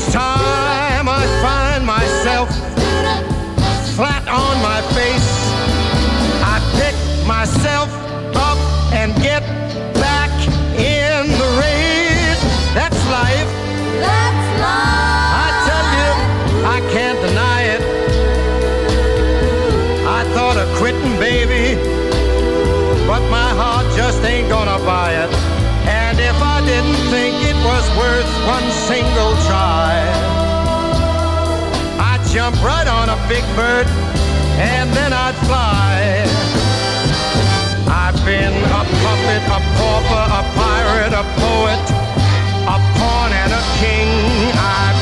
It's time. Jump right on a big bird and then I'd fly. I've been a puppet, a pauper, a pirate, a poet, a pawn and a king. I've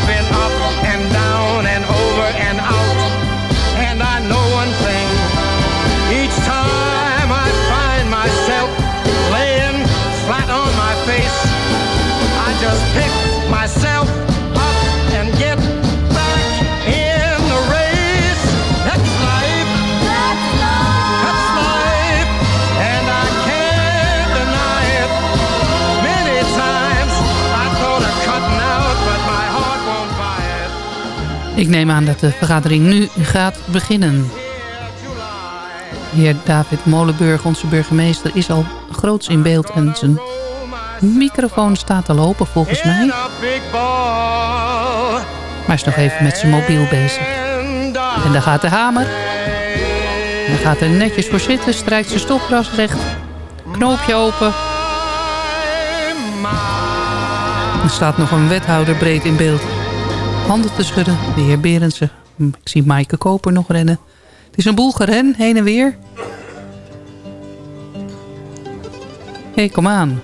Ik neem aan dat de vergadering nu gaat beginnen. Heer David Molenburg, onze burgemeester, is al groots in beeld en zijn microfoon staat al open volgens mij. Maar hij is nog even met zijn mobiel bezig. En daar gaat de hamer. Hij gaat er netjes voor zitten, strijkt zijn stopras recht. Knoopje open. Er staat nog een wethouder breed in beeld. Handen te schudden, de heer Berendsen. Hm, Ik zie Maaike Koper nog rennen. Het is een boel geren, heen en weer. Hé, hey, kom aan.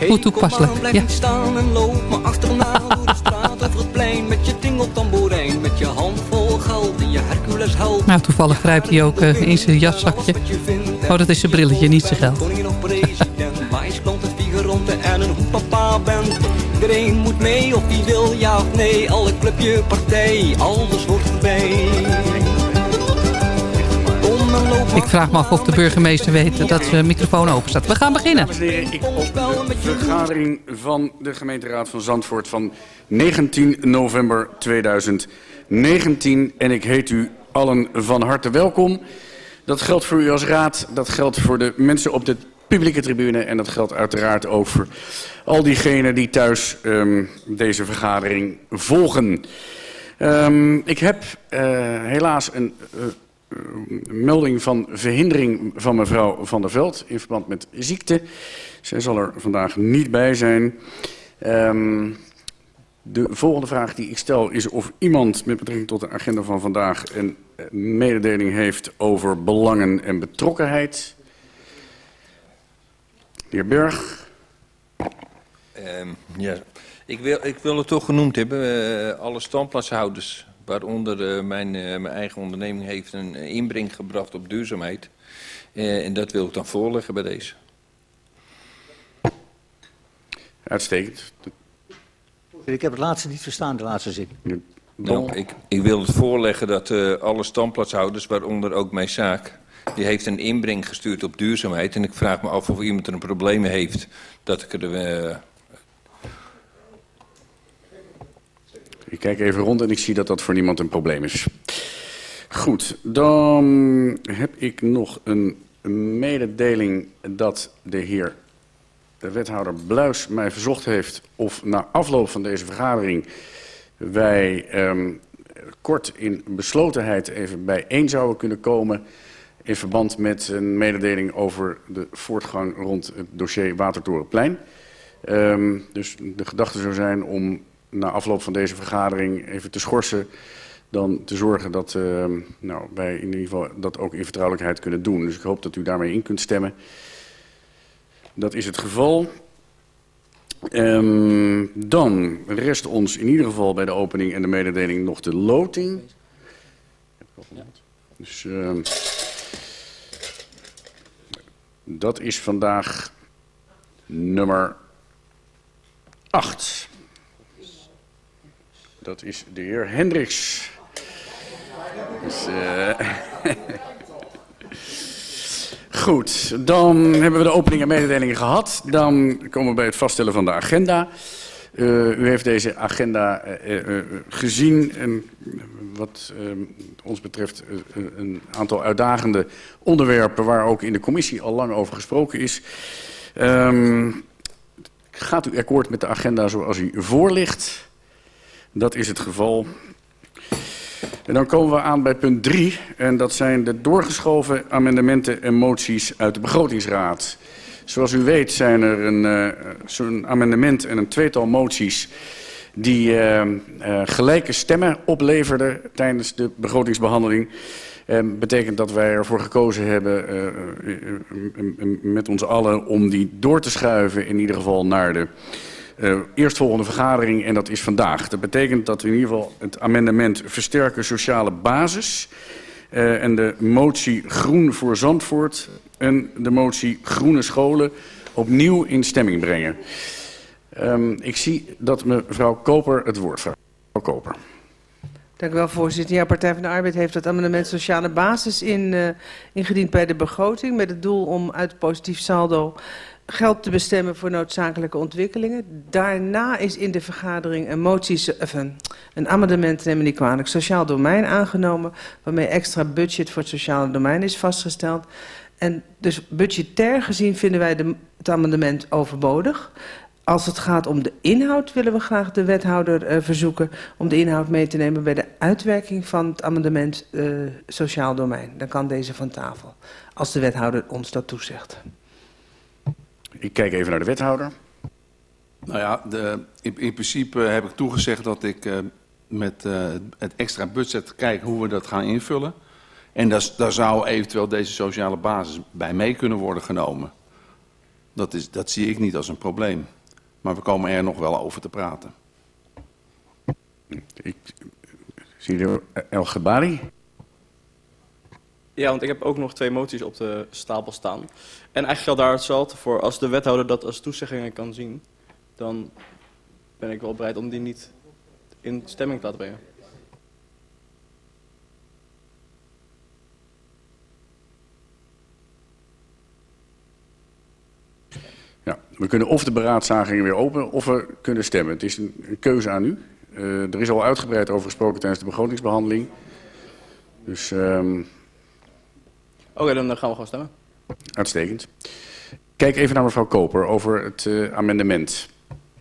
Toepasselijk, Hey, kom aan, blijf ja. niet staan en loop me achterna door de straat over het plein met je tingeltamboerijn, met je hand vol geld en je Hercules held. Nou, toevallig grijpt hij ook eh, in zijn jaszakje. Oh, dat is zijn brilletje, niet zijn geld. bent. Iedereen moet mee of die wil ja of nee, alle clubje partij, alles wordt loop Ik vraag me af of de burgemeester weet dat zijn microfoon open staat. We gaan beginnen. Dames en heren, ik open de vergadering van de gemeenteraad van Zandvoort van 19 november 2019. En ik heet u allen van harte welkom. Dat geldt voor u als raad, dat geldt voor de mensen op de publieke tribune... en dat geldt uiteraard ook voor al diegenen die thuis ehm, deze vergadering volgen. Ehm, ik heb eh, helaas een... eh, eh, melding van verhindering van mevrouw Van der Veld in verband met ziekte. Zij zal er vandaag niet bij zijn. Ehm, de volgende vraag die ik stel is of iemand met betrekking tot de agenda van vandaag een eh, mededeling heeft over belangen en betrokkenheid. De heer Berg. Ehm, ja, ik wil, ik wil het toch genoemd hebben. eh, alle standplaatshouders, waaronder eh, mijn, eh, mijn eigen onderneming, heeft een inbreng gebracht op duurzaamheid. Eh, en dat wil ik dan voorleggen bij deze. Uitstekend. Ik heb het laatste niet verstaan, de laatste zin. Nou, ik, ik wil het voorleggen dat eh, alle standplaatshouders, waaronder ook mijn zaak, die heeft een inbreng gestuurd op duurzaamheid. En ik vraag me af of iemand er een probleem heeft dat ik er... eh, Ik kijk even rond en ik zie dat dat voor niemand een probleem is. Goed, dan heb ik nog een mededeling dat de heer de wethouder Bluis mij verzocht heeft of na afloop van deze vergadering wij ehm, kort in beslotenheid even bijeen zouden kunnen komen in verband met een mededeling over de voortgang rond het dossier Watertorenplein. Ehm, dus de gedachte zou zijn om na afloop van deze vergadering even te schorsen. Dan te zorgen dat ehm, nou, wij in ieder geval dat ook in vertrouwelijkheid kunnen doen. Dus ik hoop dat u daarmee in kunt stemmen. Dat is het geval. Ehm, dan rest ons in ieder geval bij de opening en de mededeling nog de loting. Dus ehm, dat is vandaag nummer 8. Dat is de heer Hendricks. Dus, eh, Goed, dan hebben we de opening en mededelingen gehad. Dan komen we bij het vaststellen van de agenda. Uh, u heeft deze agenda uh, uh, gezien en wat ons betreft een aantal uitdagende onderwerpen waar ook in de commissie al lang over gesproken is. Um, gaat u akkoord met de agenda zoals u voorligt? Dat is het geval. En dan komen we aan bij punt 3 en dat zijn de doorgeschoven amendementen en moties uit de begrotingsraad. Zoals u weet zijn er een, uh, zo'n amendement en een tweetal moties die uh, uh, gelijke stemmen opleverden tijdens de begrotingsbehandeling. En betekent dat wij ervoor gekozen hebben met ons allen om die door te schuiven in ieder geval naar de eerstvolgende vergadering en dat is vandaag. Dat betekent dat we in ieder geval het amendement versterken sociale basis en de motie groen voor Zandvoort en de motie groene scholen opnieuw in stemming brengen. Um, ik zie dat mevrouw Koper het woord vraagt. Mevrouw Koper. Dank u wel, voorzitter. Ja, Partij van de Arbeid heeft het amendement sociale basis in, uh, ingediend bij de begroting... met het doel om uit positief saldo geld te bestemmen voor noodzakelijke ontwikkelingen. Daarna is in de vergadering een motie, een, een amendement, neem me niet kwalijk, sociaal domein aangenomen, waarmee extra budget voor het sociale domein is vastgesteld. En dus budgetair gezien vinden wij de, het amendement overbodig. Als het gaat om de inhoud willen we graag de wethouder uh, verzoeken om de inhoud mee te nemen bij de uitwerking van het amendement uh, sociaal domein. Dan kan deze van tafel, als de wethouder ons dat toezegt. Ik kijk even naar de wethouder. Nou ja, de, in, in, principe heb ik toegezegd dat ik uh, met uh, het extra budget kijk hoe we dat gaan invullen. En dat, daar zou eventueel deze sociale basis bij mee kunnen worden genomen. Dat, is, dat zie ik niet als een probleem. Maar we komen er nog wel over te praten. Ik zie de El Gebari. Ja, want ik heb ook nog twee moties op de stapel staan. En eigenlijk geldt daar hetzelfde voor. Als de wethouder dat als toezeggingen kan zien, dan ben ik wel bereid om die niet in stemming te laten brengen. Ja, we kunnen of de beraadslagingen weer openen of we kunnen stemmen. Het is een, een keuze aan u. Uh, er is al uitgebreid over gesproken tijdens de begrotingsbehandeling. Dus... Um... Oké, okay, dan gaan we gewoon stemmen. Uitstekend. Kijk even naar mevrouw Koper over het uh, amendement.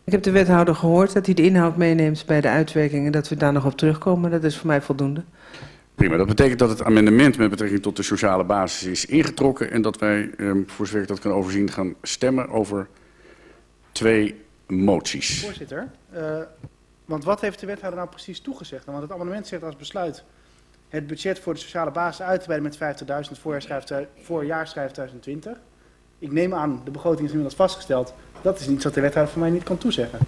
Ik heb de wethouder gehoord dat hij de inhoud meeneemt bij de uitwerking... en dat we daar nog op terugkomen. Dat is voor mij voldoende. Prima, dat betekent dat het amendement met betrekking tot de sociale basis is ingetrokken... en dat wij, um, voor zover ik dat kan overzien, gaan stemmen over twee moties. Voorzitter, uh, want wat heeft de wethouder nou precies toegezegd? Want het amendement zegt als besluit het budget voor de sociale basis uit te breiden met 50.000 voorjaarschrijf 2020. Ik neem aan, de begroting is inmiddels vastgesteld. Dat is iets wat de wethouder van mij niet kan toezeggen.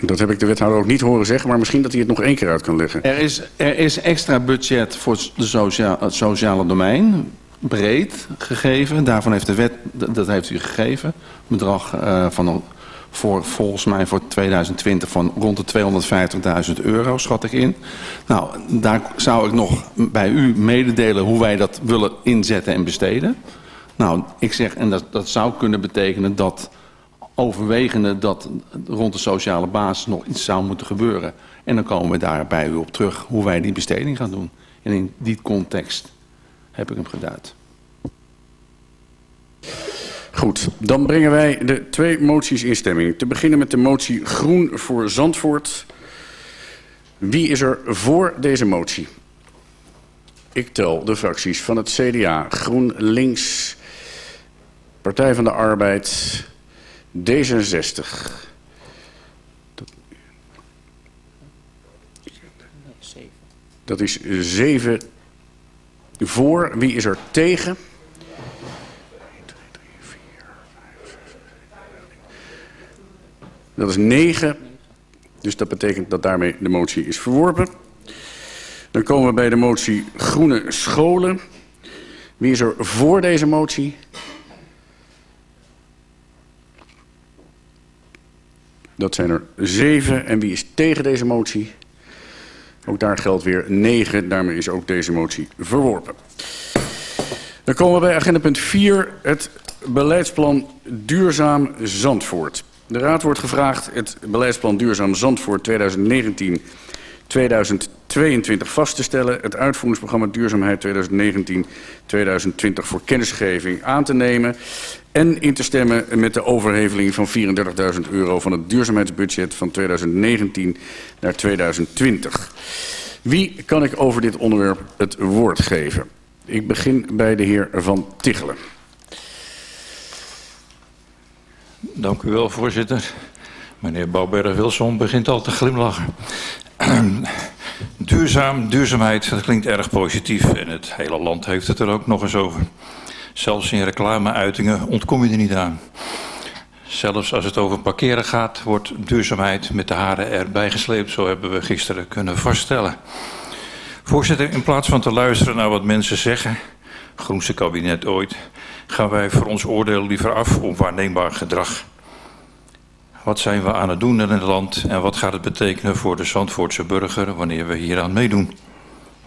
Dat heb ik de wethouder ook niet horen zeggen, maar misschien dat hij het nog één keer uit kan leggen. Er is, er is extra budget voor de socia het sociale domein, breed gegeven. Daarvan heeft de wet, dat heeft u gegeven, bedrag uh, van voor, volgens mij voor 2020 van rond de 250.000 euro, schat ik in. Nou, daar zou ik nog bij u mededelen hoe wij dat willen inzetten en besteden. Nou, ik zeg, en dat, dat zou kunnen betekenen dat overwegende dat rond de sociale basis nog iets zou moeten gebeuren. En dan komen we daar bij u op terug hoe wij die besteding gaan doen. En in die context heb ik hem geduid. Goed, dan brengen wij de twee moties in stemming. Te beginnen met de motie Groen voor Zandvoort. Wie is er voor deze motie? Ik tel de fracties van het CDA, GroenLinks, Partij van de Arbeid, D66. Dat is zeven voor. Wie is er tegen? Dat is 9. Dus dat betekent dat daarmee de motie is verworpen. Dan komen we bij de motie Groene Scholen. Wie is er voor deze motie? Dat zijn er zeven. En wie is tegen deze motie? Ook daar geldt weer 9. Daarmee is ook deze motie verworpen. Dan komen we bij agenda punt 4, het beleidsplan Duurzaam Zandvoort. De Raad wordt gevraagd het beleidsplan Duurzaam Zandvoort 2019-2022 vast te stellen. Het uitvoeringsprogramma Duurzaamheid 2019-2020 voor kennisgeving aan te nemen. En in te stemmen met de overheveling van 34.000 euro van het duurzaamheidsbudget van 2019 naar 2020. Wie kan ik over dit onderwerp het woord geven? Ik begin bij de heer Van Tichelen. Dank u wel, voorzitter. Meneer Bouwberg-Wilson begint al te glimlachen. Duurzaam, duurzaamheid, dat klinkt erg positief. En het hele land heeft het er ook nog eens over. Zelfs in reclameuitingen ontkom je er niet aan. Zelfs als het over parkeren gaat, wordt duurzaamheid met de haren erbij gesleept. Zo hebben we gisteren kunnen vaststellen. Voorzitter, in plaats van te luisteren naar wat mensen zeggen, groenste kabinet ooit, gaan wij voor ons oordeel liever af op waarneembaar gedrag. Wat zijn we aan het doen in het land en wat gaat het betekenen voor de Zandvoortse burger wanneer we hieraan meedoen?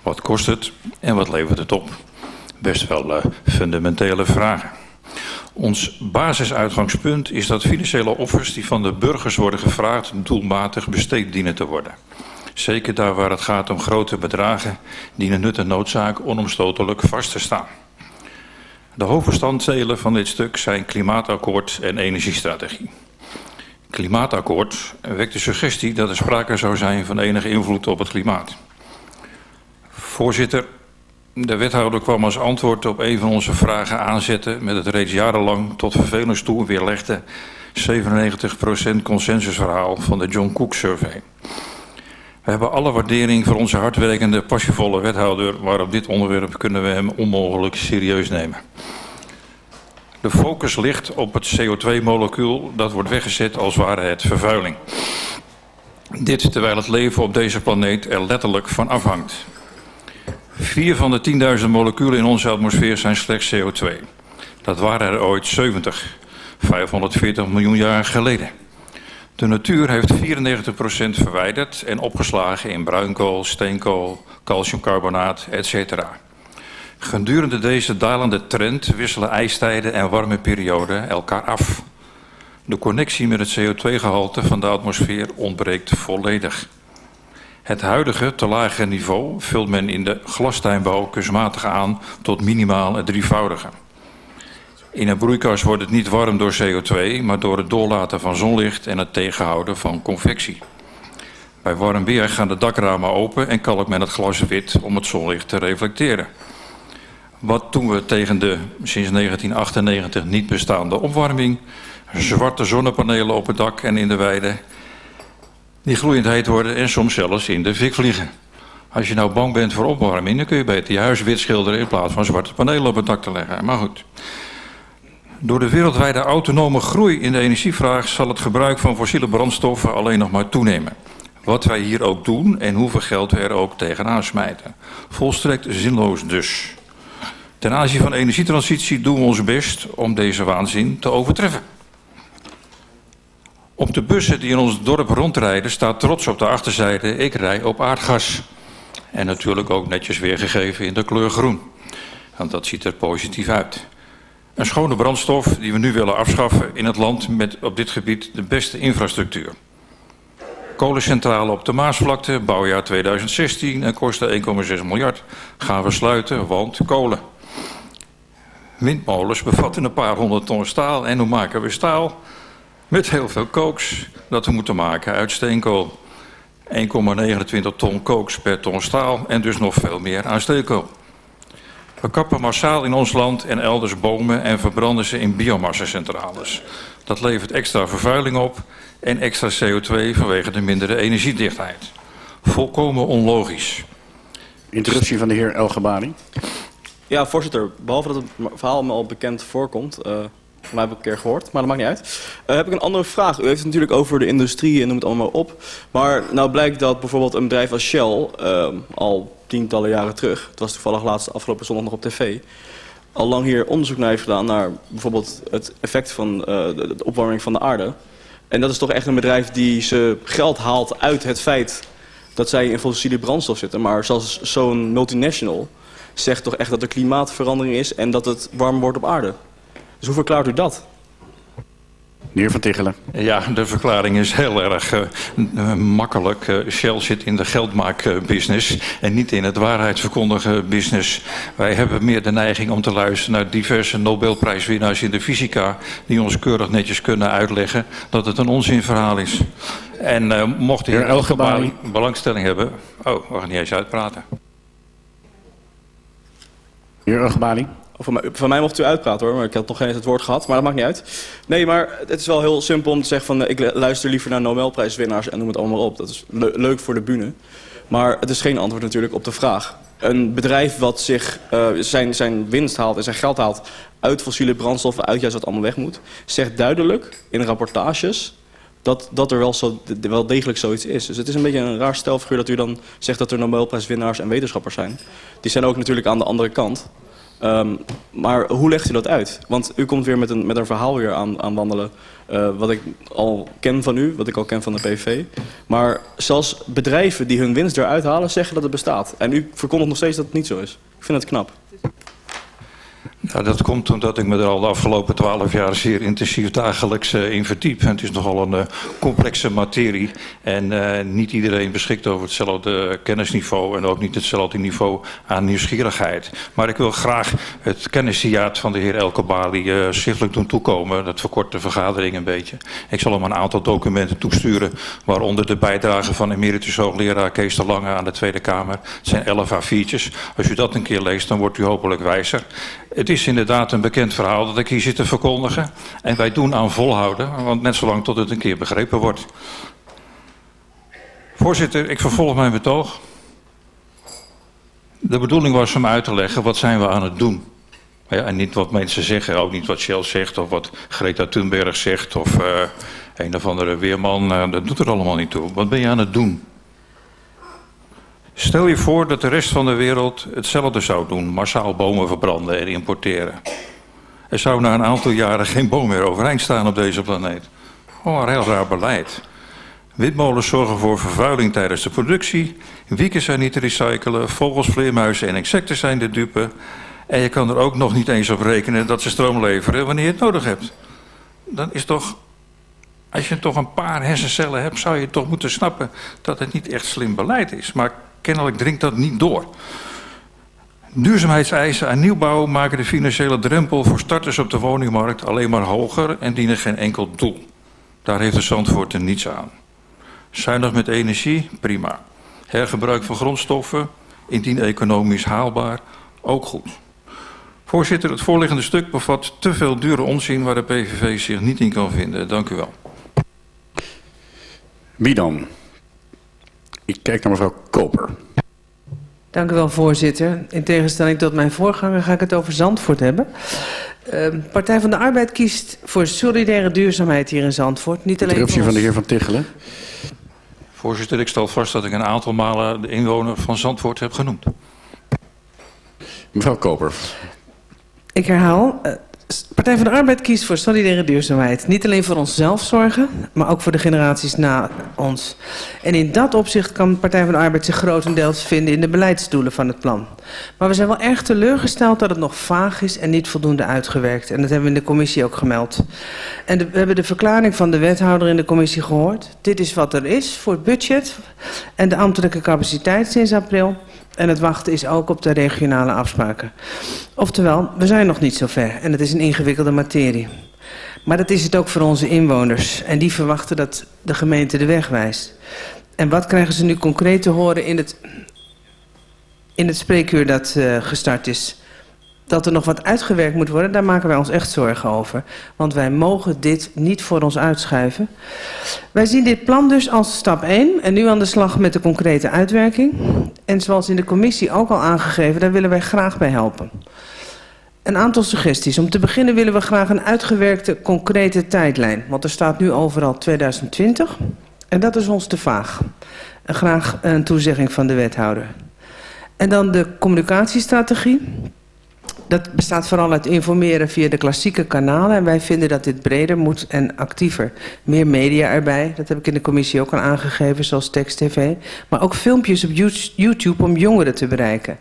Wat kost het en wat levert het op? Best wel uh, fundamentele vragen. Ons basisuitgangspunt is dat financiële offers die van de burgers worden gevraagd doelmatig besteed dienen te worden. Zeker daar waar het gaat om grote bedragen dienen nut en noodzaak onomstotelijk vast te staan. De hoofdbestanddelen van dit stuk zijn klimaatakkoord en energiestrategie. Klimaatakkoord wekt de suggestie dat er sprake zou zijn van enige invloed op het klimaat. Voorzitter, de wethouder kwam als antwoord op een van onze vragen aanzetten met het reeds jarenlang tot vervelens toe weerlegde 97% consensusverhaal van de John Cook Survey. We hebben alle waardering voor onze hardwerkende, passievolle wethouder, maar op dit onderwerp kunnen we hem onmogelijk serieus nemen. De focus ligt op het CO2-molecuul dat wordt weggezet als ware het vervuiling. Dit terwijl het leven op deze planeet er letterlijk van afhangt. Vier van de 10.000 moleculen in onze atmosfeer zijn slechts CO2. Dat waren er ooit 70, 540 miljoen jaar geleden. De natuur heeft 94% verwijderd en opgeslagen in bruinkool, steenkool, calciumcarbonaat, etc. Gedurende deze dalende trend wisselen ijstijden en warme perioden elkaar af. De connectie met het CO2-gehalte van de atmosfeer ontbreekt volledig. Het huidige te lage niveau vult men in de glastuinbouw kunstmatig aan tot minimaal het drievoudige. In een broeikas wordt het niet warm door CO2, maar door het doorlaten van zonlicht en het tegenhouden van convectie. Bij warm weer gaan de dakramen open en kalkt men het glas wit om het zonlicht te reflecteren. Wat doen we tegen de sinds 1998 niet bestaande opwarming? Zwarte zonnepanelen op het dak en in de weide. Die gloeiend heet worden en soms zelfs in de fik vliegen. Als je nou bang bent voor opwarming, dan kun je beter je huis wit schilderen in plaats van zwarte panelen op het dak te leggen. Maar goed. Door de wereldwijde autonome groei in de energievraag zal het gebruik van fossiele brandstoffen alleen nog maar toenemen. Wat wij hier ook doen en hoeveel geld we er ook tegenaan smijten. Volstrekt zinloos dus. Ten aanzien van energietransitie doen we ons best om deze waanzin te overtreffen. Op de bussen die in ons dorp rondrijden staat trots op de achterzijde ik rij op aardgas. En natuurlijk ook netjes weergegeven in de kleur groen. Want dat ziet er positief uit. Een schone brandstof die we nu willen afschaffen in het land met op dit gebied de beste infrastructuur. Kolencentrale op de Maasvlakte, bouwjaar 2016 en kostte 1,6 miljard. Gaan we sluiten, want kolen. Windmolens bevatten een paar honderd ton staal en hoe maken we staal? Met heel veel kooks dat we moeten maken uit steenkool. 1,29 ton kooks per ton staal en dus nog veel meer aan steenkool. We kappen massaal in ons land en elders bomen en verbranden ze in biomassacentrales. Dat levert extra vervuiling op en extra CO2 vanwege de mindere energiedichtheid. Volkomen onlogisch. Interruptie van de heer El. Ja, voorzitter. Behalve dat het verhaal me al bekend voorkomt, uh, van mij heb ik een keer gehoord, maar dat maakt niet uit. Uh, heb ik een andere vraag. U heeft het natuurlijk over de industrie en noem het allemaal op. Maar nou blijkt dat bijvoorbeeld een bedrijf als Shell uh, al tientallen jaren terug, het was toevallig laatst afgelopen zondag nog op tv, al lang hier onderzoek naar heeft gedaan naar bijvoorbeeld het effect van uh, de, de opwarming van de aarde. En dat is toch echt een bedrijf die zijn geld haalt uit het feit dat zij in fossiele brandstof zitten. Maar zoals zo'n multinational zegt toch echt dat er klimaatverandering is en dat het warm wordt op aarde. Dus hoe verklaart u dat? Meneer Van Tichelen. Ja, de verklaring is heel erg uh, uh, makkelijk. Uh, Shell zit in de geldmaakbusiness en niet in het waarheidsverkondigen business. Wij hebben meer de neiging om te luisteren naar diverse Nobelprijswinnaars in de fysica... die ons keurig netjes kunnen uitleggen dat het een onzinverhaal is. En mocht de heer Elgebali belangstelling hebben... Oh, we gaan niet eens uitpraten. Heer Elgebali. Van mij, van mij mocht u uitpraten hoor, maar ik had nog geen eens het woord gehad, maar dat maakt niet uit. Nee, maar het is wel heel simpel om te zeggen van ik luister liever naar Nobelprijswinnaars en noem het allemaal op. Dat is le leuk voor de bühne. Maar het is geen antwoord natuurlijk op de vraag. Een bedrijf wat zich uh, zijn, zijn winst haalt en zijn geld haalt uit fossiele brandstoffen, uit juist wat allemaal weg moet, zegt duidelijk in rapportages dat, dat er wel, zo, wel degelijk zoiets is. Dus het is een beetje een raar stelfiguur dat u dan zegt dat er Nobelprijswinnaars en wetenschappers zijn. Die zijn ook natuurlijk aan de andere kant. Um, maar hoe legt u dat uit? Want u komt weer met een, met een verhaal weer aan, aan wandelen... Uh, wat ik al ken van u, wat ik al ken van de PV. Maar zelfs bedrijven die hun winst eruit halen... zeggen dat het bestaat. En u verkondigt nog steeds dat het niet zo is. Ik vind het knap. Nou, dat komt omdat ik me er al de afgelopen twaalf jaar zeer intensief dagelijks uh, in verdiep. Het is nogal een uh, complexe materie. En uh, niet iedereen beschikt over hetzelfde kennisniveau en ook niet hetzelfde niveau aan nieuwsgierigheid. Maar ik wil graag het kennisdiaat van de heer Elke Bali schriftelijk doen toekomen. Dat verkort de vergadering een beetje. Ik zal hem een aantal documenten toesturen, waaronder de bijdrage van emeritus hoogleraar Kees Lange aan de Tweede Kamer. Zijn 11 A4'tjes. Als u dat een keer leest, dan wordt u hopelijk wijzer. Het is inderdaad een bekend verhaal dat ik hier zit te verkondigen. En wij doen aan volhouden, want net zolang tot het een keer begrepen wordt. Voorzitter, ik vervolg mijn betoog. De bedoeling was om uit te leggen wat zijn we aan het doen. Ja, en niet wat mensen zeggen, ook niet wat Shell zegt of wat Greta Thunberg zegt of uh, een of andere weerman. Uh, dat doet er allemaal niet toe. Wat ben je aan het doen? Stel je voor dat de rest van de wereld hetzelfde zou doen. Massaal bomen verbranden en importeren. Er zou na een aantal jaren geen boom meer overeind staan op deze planeet. Oh, een heel raar beleid. Windmolens zorgen voor vervuiling tijdens de productie. Wieken zijn niet te recyclen. Vogels, vleermuizen en insecten zijn de dupe. En je kan er ook nog niet eens op rekenen dat ze stroom leveren wanneer je het nodig hebt. Dan is toch als je toch een paar hersencellen hebt, zou je toch moeten snappen dat het niet echt slim beleid is. Maar kennelijk dringt dat niet door. Duurzaamheidseisen aan nieuwbouw maken de financiële drempel voor starters op de woningmarkt alleen maar hoger en dienen geen enkel doel. Daar heeft de Zandvoort er niets aan. Zuinig met energie, prima. Hergebruik van grondstoffen, indien economisch haalbaar, ook goed. Voorzitter, het voorliggende stuk bevat te veel dure onzin waar de PVV zich niet in kan vinden. Dank u wel. Wie dan? Ik kijk naar mevrouw Koper. Dank u wel, voorzitter. In tegenstelling tot mijn voorganger ga ik het over Zandvoort hebben. Uh, Partij van de Arbeid kiest voor solidaire duurzaamheid hier in Zandvoort. Niet alleen Interruptie van de heer Van Tichelen. Voorzitter, ik stel vast dat ik een aantal malen de inwoner van Zandvoort heb genoemd. Mevrouw Koper. Ik herhaal, uh, Partij van de Arbeid kiest voor solidaire duurzaamheid. Niet alleen voor onszelf zorgen, maar ook voor de generaties na ons. En in dat opzicht kan Partij van de Arbeid zich grotendeels vinden in de beleidsdoelen van het plan. Maar we zijn wel erg teleurgesteld dat het nog vaag is en niet voldoende uitgewerkt. En dat hebben we in de commissie ook gemeld. En we hebben de verklaring van de wethouder in de commissie gehoord. Dit is wat er is voor het budget en de ambtelijke capaciteit sinds april. En het wachten is ook op de regionale afspraken. Oftewel, we zijn nog niet zo ver en het is een ingewikkelde materie. Maar dat is het ook voor onze inwoners. En die verwachten dat de gemeente de weg wijst. En wat krijgen ze nu concreet te horen in het, in het spreekuur dat uh, gestart is? dat er nog wat uitgewerkt moet worden, daar maken wij ons echt zorgen over. Want wij mogen dit niet voor ons uitschuiven. Wij zien dit plan dus als stap 1 en nu aan de slag met de concrete uitwerking. En zoals in de commissie ook al aangegeven, daar willen wij graag bij helpen. Een aantal suggesties. Om te beginnen willen we graag een uitgewerkte concrete tijdlijn. Want er staat nu overal 2020 en dat is ons te vaag. En graag een toezegging van de wethouder. En dan de communicatiestrategie. Dat bestaat vooral uit informeren via de klassieke kanalen. En wij vinden dat dit breder moet en actiever. Meer media erbij, dat heb ik in de commissie ook al aangegeven, zoals tekst-tv. Maar ook filmpjes op YouTube om jongeren te bereiken.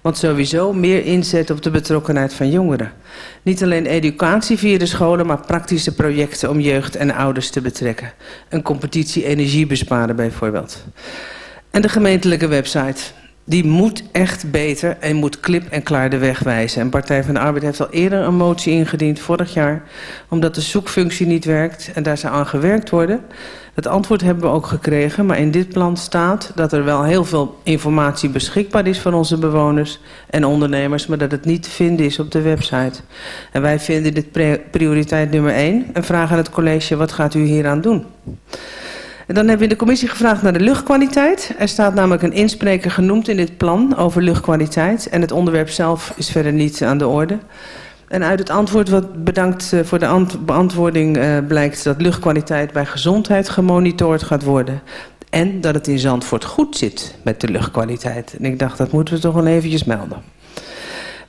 Want sowieso meer inzet op de betrokkenheid van jongeren. Niet alleen educatie via de scholen, maar praktische projecten om jeugd en ouders te betrekken. Een competitie energie besparen bijvoorbeeld. En de gemeentelijke website die moet echt beter en moet klip en klaar de weg wijzen. En Partij van de Arbeid heeft al eerder een motie ingediend, vorig jaar... omdat de zoekfunctie niet werkt en daar zou aan gewerkt worden. Het antwoord hebben we ook gekregen, maar in dit plan staat... dat er wel heel veel informatie beschikbaar is voor onze bewoners en ondernemers... maar dat het niet te vinden is op de website. En wij vinden dit prioriteit nummer één en vragen aan het college... wat gaat u hieraan doen? En dan hebben we de commissie gevraagd naar de luchtkwaliteit. Er staat namelijk een inspreker genoemd in dit plan over luchtkwaliteit. En het onderwerp zelf is verder niet aan de orde. En uit het antwoord, wat bedankt eh, voor de beantwoording, uh, blijkt dat luchtkwaliteit bij gezondheid gemonitord gaat worden. En dat het in Zandvoort goed zit met de luchtkwaliteit. En ik dacht, dat moeten we toch wel eventjes melden.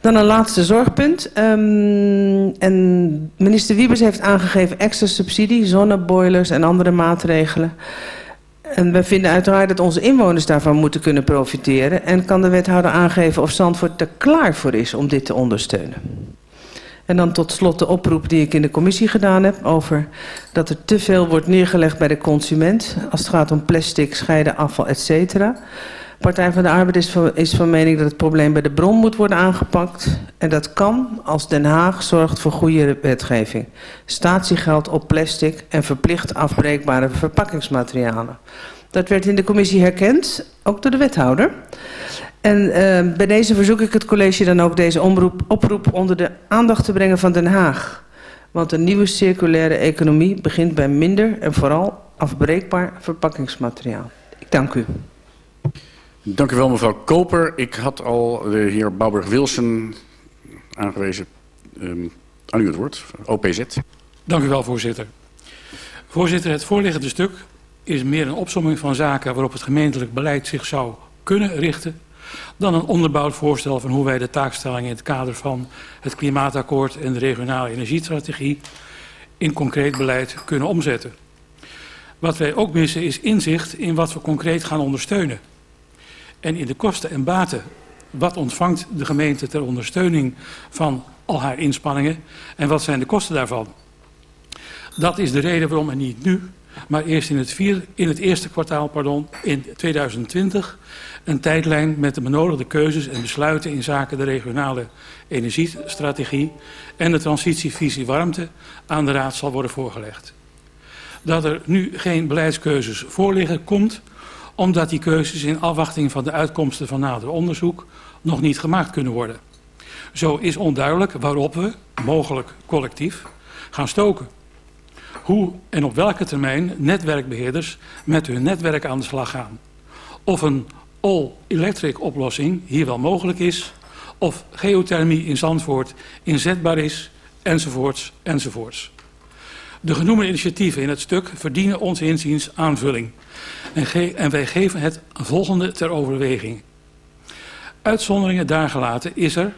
Dan een laatste zorgpunt. Um, en minister Wiebes heeft aangegeven extra subsidie, zonneboilers en andere maatregelen. En we vinden uiteraard dat onze inwoners daarvan moeten kunnen profiteren. En kan de wethouder aangeven of Zandvoort er klaar voor is om dit te ondersteunen. En dan tot slot de oproep die ik in de commissie gedaan heb... over dat er te veel wordt neergelegd bij de consument... als het gaat om plastic, scheiden, afval, et cetera... Partij van de Arbeid is van, is van mening dat het probleem bij de bron moet worden aangepakt. En dat kan als Den Haag zorgt voor goede wetgeving. Statiegeld op plastic en verplicht afbreekbare verpakkingsmaterialen. Dat werd in de commissie herkend, ook door de wethouder. En uh, bij deze verzoek ik het college dan ook deze omroep, oproep onder de aandacht te brengen van Den Haag. Want een nieuwe circulaire economie begint bij minder en vooral afbreekbaar verpakkingsmateriaal. Ik dank u. Dank u wel, mevrouw Koper. Ik had al de heer Bouwburg-Wilson aangewezen. Um, aan u het woord, OPZ. Dank u wel, voorzitter. Voorzitter, het voorliggende stuk is meer een opsomming van zaken waarop het gemeentelijk beleid zich zou kunnen richten, dan een onderbouwd voorstel van hoe wij de taakstellingen in het kader van het klimaatakkoord en de regionale energiestrategie in concreet beleid kunnen omzetten. Wat wij ook missen is inzicht in wat we concreet gaan ondersteunen. En in de kosten en baten, wat ontvangt de gemeente ter ondersteuning van al haar inspanningen en wat zijn de kosten daarvan? Dat is de reden waarom er niet nu, maar eerst in het, vier, in het eerste kwartaal pardon, in 2020 een tijdlijn met de benodigde keuzes en besluiten in zaken de regionale energiestrategie en de transitievisie warmte aan de Raad zal worden voorgelegd. Dat er nu geen beleidskeuzes voorliggen komt omdat die keuzes in afwachting van de uitkomsten van nader onderzoek nog niet gemaakt kunnen worden. Zo is onduidelijk waarop we, mogelijk collectief, gaan stoken. Hoe en op welke termijn netwerkbeheerders met hun netwerk aan de slag gaan. Of een all-electric oplossing hier wel mogelijk is, of geothermie in Zandvoort inzetbaar is, enzovoorts, enzovoorts. De genoemde initiatieven in het stuk verdienen ons inziens aanvulling. En, en wij geven het volgende ter overweging. Uitzonderingen daargelaten is er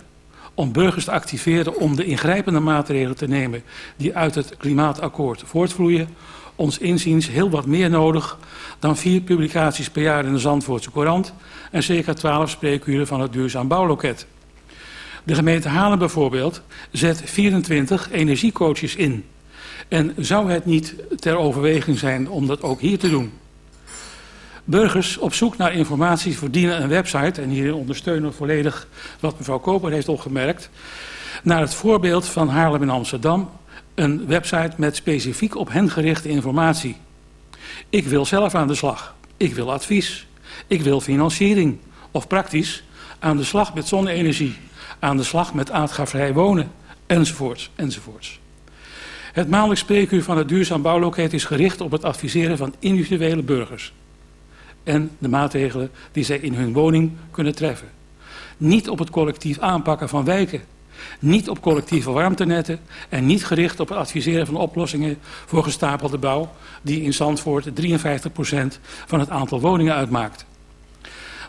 om burgers te activeren om de ingrijpende maatregelen te nemen die uit het klimaatakkoord voortvloeien, ons inziens heel wat meer nodig dan vier publicaties per jaar in de Zandvoortse Courant en circa twaalf spreekuren van het Duurzaam Bouwloket. De gemeente Halen bijvoorbeeld zet 24 energiecoaches in. En zou het niet ter overweging zijn om dat ook hier te doen? Burgers op zoek naar informatie verdienen een website, en hier ondersteunen we volledig wat mevrouw Koper heeft opgemerkt, naar het voorbeeld van Haarlem in Amsterdam, een website met specifiek op hen gerichte informatie. Ik wil zelf aan de slag. Ik wil advies. Ik wil financiering. Of praktisch, aan de slag met zonne-energie. Aan de slag met aardgavrij wonen. Enzovoorts, enzovoorts. Het maandelijks spreekuur van het Duurzaam Bouwloket is gericht op het adviseren van individuele burgers en de maatregelen die zij in hun woning kunnen treffen. Niet op het collectief aanpakken van wijken. Niet op collectieve warmtenetten en niet gericht op het adviseren van oplossingen voor gestapelde bouw die in Zandvoort 53% van het aantal woningen uitmaakt.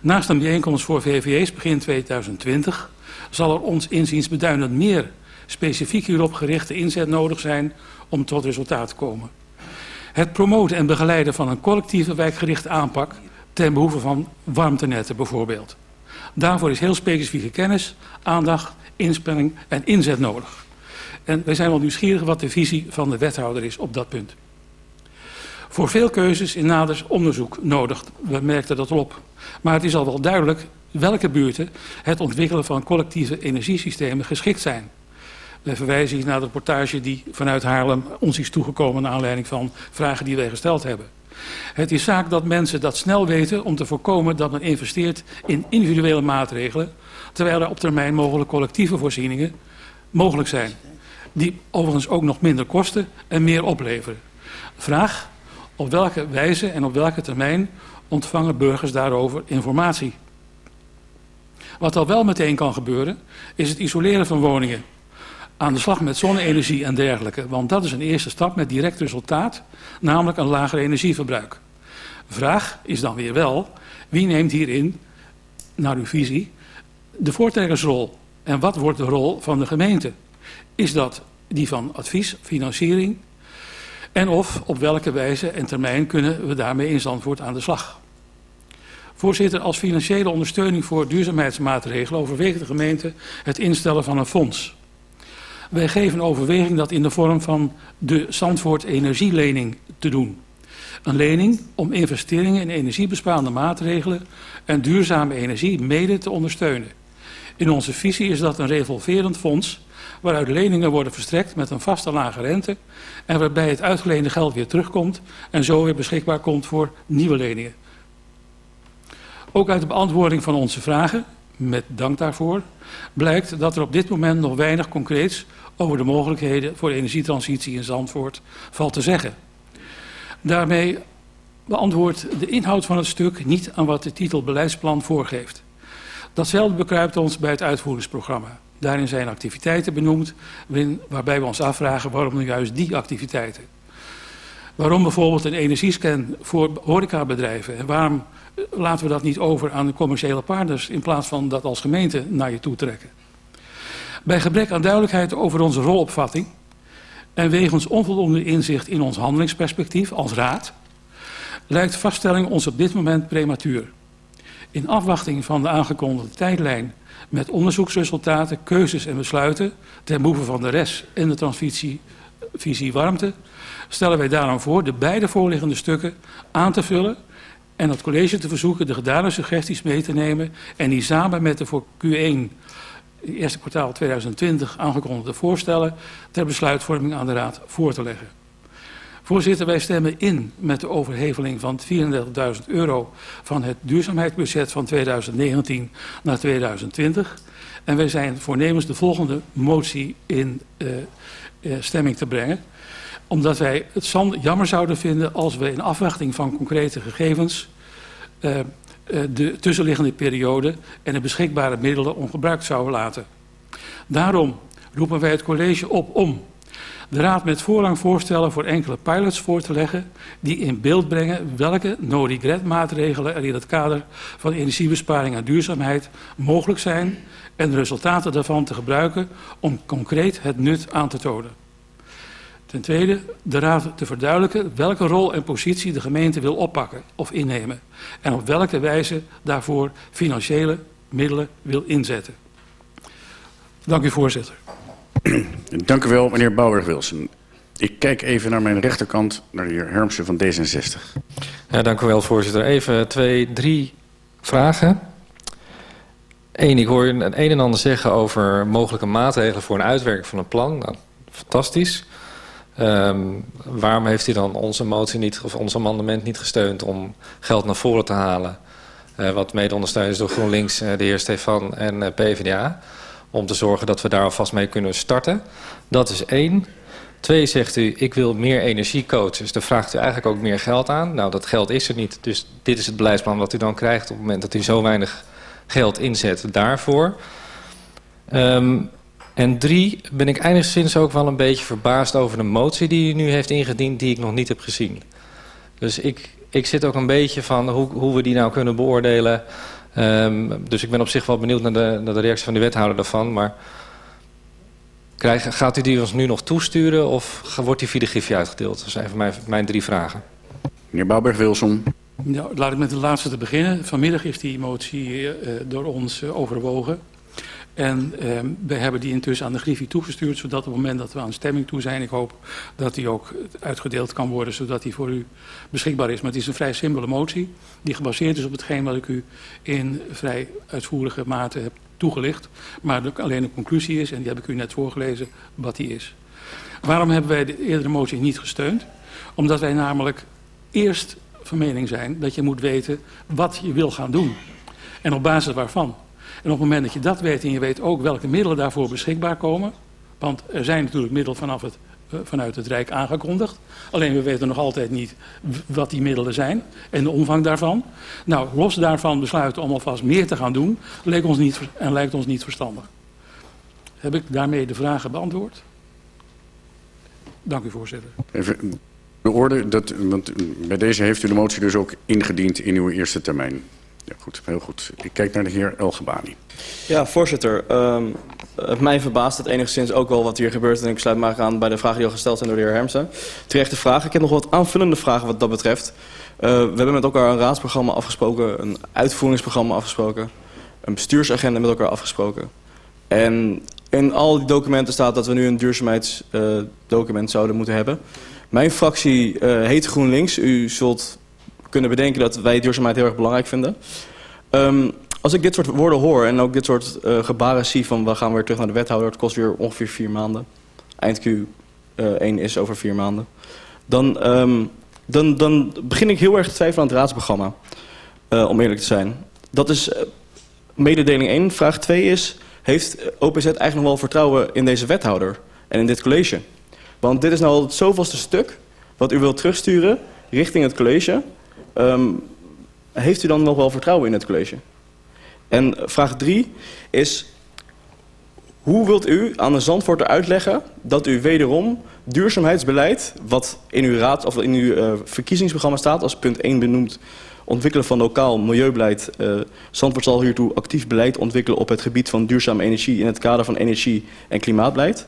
Naast een bijeenkomst voor VVE's begin 2020 zal er ons inziens beduidend meer specifiek hierop gerichte inzet nodig zijn om tot resultaat te komen. Het promoten en begeleiden van een collectieve wijkgerichte aanpak ten behoeve van warmtenetten bijvoorbeeld. Daarvoor is heel specifieke kennis, aandacht, inspanning en inzet nodig. En wij zijn wel nieuwsgierig wat de visie van de wethouder is op dat punt. Voor veel keuzes in naders onderzoek nodig. We merkten dat al op. Maar het is al wel duidelijk welke buurten het ontwikkelen van collectieve energiesystemen geschikt zijn. We verwijzen hier naar de reportage die vanuit Haarlem ons is toegekomen... naar aanleiding van vragen die wij gesteld hebben. Het is zaak dat mensen dat snel weten om te voorkomen dat men investeert in individuele maatregelen... terwijl er op termijn mogelijk collectieve voorzieningen mogelijk zijn. Die overigens ook nog minder kosten en meer opleveren. Vraag op welke wijze en op welke termijn ontvangen burgers daarover informatie. Wat al wel meteen kan gebeuren, is het isoleren van woningen. Aan de slag met zonne-energie en dergelijke, want dat is een eerste stap met direct resultaat, namelijk een lager energieverbruik. Vraag is dan weer wel, wie neemt hierin, naar uw visie, de voortrekkersrol? En wat wordt de rol van de gemeente? Is dat die van advies, financiering? En of op welke wijze en termijn kunnen we daarmee in Zandvoort aan de slag? Voorzitter, als financiële ondersteuning voor duurzaamheidsmaatregelen overweegt de gemeente het instellen van een fonds. Wij geven overweging dat in de vorm van de Zandvoort Energielening te doen. Een lening om investeringen in energiebesparende maatregelen en duurzame energie mede te ondersteunen. In onze visie is dat een revolverend fonds waaruit leningen worden verstrekt met een vaste lage rente en waarbij het uitgeleende geld weer terugkomt en zo weer beschikbaar komt voor nieuwe leningen. Ook uit de beantwoording van onze vragen, met dank daarvoor, blijkt dat er op dit moment nog weinig concreets over de mogelijkheden voor de energietransitie in Zandvoort valt te zeggen. Daarmee beantwoordt de inhoud van het stuk niet aan wat de titel beleidsplan voorgeeft. Datzelfde bekruipt ons bij het uitvoeringsprogramma. Daarin zijn activiteiten benoemd waarbij we ons afvragen waarom nu juist die activiteiten. Waarom bijvoorbeeld een energiescan voor horecabedrijven en waarom laten we dat niet over aan de commerciële partners in plaats van dat als gemeente naar je toe trekken. Bij gebrek aan duidelijkheid over onze rolopvatting en wegens onvoldoende inzicht in ons handelingsperspectief als raad, lijkt vaststelling ons op dit moment prematuur. In afwachting van de aangekondigde tijdlijn met onderzoeksresultaten, keuzes en besluiten ten behoeve van de rest en de transitievisie warmte, stellen wij daarom voor de beide voorliggende stukken aan te vullen en het college te verzoeken de gedane suggesties mee te nemen en die samen met de voor Q1 eerste kwartaal 2020 aangekondigde voorstellen ter besluitvorming aan de Raad voor te leggen. Voorzitter, wij stemmen in met de overheveling van 34.000 euro van het duurzaamheidsbudget van 2019 naar 2020. En wij zijn voornemens de volgende motie in uh, stemming te brengen. Omdat wij het jammer zouden vinden als we in afwachting van concrete gegevens uh, de tussenliggende periode en de beschikbare middelen ongebruikt zouden laten. Daarom roepen wij het college op om de Raad met voorrang voorstellen voor enkele pilots voor te leggen die in beeld brengen welke no-regret maatregelen er in het kader van energiebesparing en duurzaamheid mogelijk zijn en de resultaten daarvan te gebruiken om concreet het nut aan te tonen. Ten tweede, de Raad te verduidelijken welke rol en positie de gemeente wil oppakken of innemen en op welke wijze daarvoor financiële middelen wil inzetten. Dank u voorzitter. Dank u wel, meneer Bouwer-Wilson. Ik kijk even naar mijn rechterkant, naar de heer Hermsen van D66. Ja, dank u wel, voorzitter. Even twee, drie vragen. Eén, ik hoor een een en ander zeggen over mogelijke maatregelen voor een uitwerking van een plan. Nou, fantastisch. Um, waarom heeft u dan onze motie niet, of ons amendement niet gesteund om geld naar voren te halen? Uh, wat mede ondersteund is door GroenLinks, uh, de heer Stefan en uh, PvdA om te zorgen dat we daar alvast mee kunnen starten. Dat is één. Twee zegt u, ik wil meer energiecoaches. Daar vraagt u eigenlijk ook meer geld aan. Nou, dat geld is er niet. Dus dit is het beleidsplan wat u dan krijgt... op het moment dat u zo weinig geld inzet daarvoor. Um, en drie, ben ik enigszins ook wel een beetje verbaasd over de motie die u nu heeft ingediend... die ik nog niet heb gezien. Dus ik, ik zit ook een beetje van hoe, hoe we die nou kunnen beoordelen... Um, dus ik ben op zich wel benieuwd naar de, naar de reactie van de wethouder daarvan. Maar krijg, gaat u die ons nu nog toesturen of wordt die via de griffie uitgedeeld? Dat zijn even mijn, mijn drie vragen. Meneer Bouwberg-Wilson. Nou, laat ik met de laatste te beginnen. Vanmiddag is die motie uh, door ons uh, overwogen. En uh, we hebben die intussen aan de Griffie toegestuurd, zodat op het moment dat we aan stemming toe zijn, ik hoop dat die ook uitgedeeld kan worden, zodat die voor u beschikbaar is. Maar het is een vrij simpele motie, die gebaseerd is op hetgeen wat ik u in vrij uitvoerige mate heb toegelicht. Maar alleen een conclusie is, en die heb ik u net voorgelezen, wat die is. Waarom hebben wij de eerdere motie niet gesteund? Omdat wij namelijk eerst van mening zijn dat je moet weten wat je wil gaan doen. En op basis waarvan. En op het moment dat je dat weet en je weet ook welke middelen daarvoor beschikbaar komen... want er zijn natuurlijk middelen vanaf het, uh, vanuit het Rijk aangekondigd. Alleen we weten nog altijd niet wat die middelen zijn en de omvang daarvan. Nou, los daarvan besluiten om alvast meer te gaan doen... leek ons niet, en lijkt ons niet verstandig. Heb ik daarmee de vragen beantwoord? Dank u, voorzitter. Even de orde, dat, want bij deze heeft u de motie dus ook ingediend in uw eerste termijn. Ja, goed, heel goed. Ik kijk naar de heer Elgebani. Ja, voorzitter. Um, het mij verbaast het enigszins ook wel wat hier gebeurt. En ik sluit maar aan bij de vragen die al gesteld zijn door de heer Hermsen. Terechte vragen. Ik heb nog wat aanvullende vragen wat dat betreft. Uh, we hebben met elkaar een raadsprogramma afgesproken. Een uitvoeringsprogramma afgesproken. Een bestuursagenda met elkaar afgesproken. En in al die documenten staat dat we nu een duurzaamheidsdocument zouden moeten hebben. Mijn fractie uh, heet GroenLinks. U zult kunnen bedenken dat wij duurzaamheid heel erg belangrijk vinden. Um, als ik dit soort woorden hoor en ook dit soort uh, gebaren zie van we gaan weer terug naar de wethouder, het kost weer ongeveer vier maanden. Eind Q1 uh, is over vier maanden. Dan, um, dan, dan begin ik heel erg te twijfelen aan het raadsprogramma, uh, om eerlijk te zijn. Dat is mededeling 1. Vraag 2 is, heeft OPZ eigenlijk nog wel vertrouwen in deze wethouder en in dit college? Want dit is nou het zoveelste stuk wat u wilt terugsturen richting het college. Um, heeft u dan nog wel vertrouwen in het college? En vraag 3 is... Hoe wilt u aan de Zandvoorter uitleggen dat u wederom duurzaamheidsbeleid... wat in uw, raad, of in uw uh, verkiezingsprogramma staat als punt 1 benoemd... ontwikkelen van lokaal milieubeleid. Uh, Zandvoort zal hiertoe actief beleid ontwikkelen op het gebied van duurzame energie... in het kader van energie- en klimaatbeleid.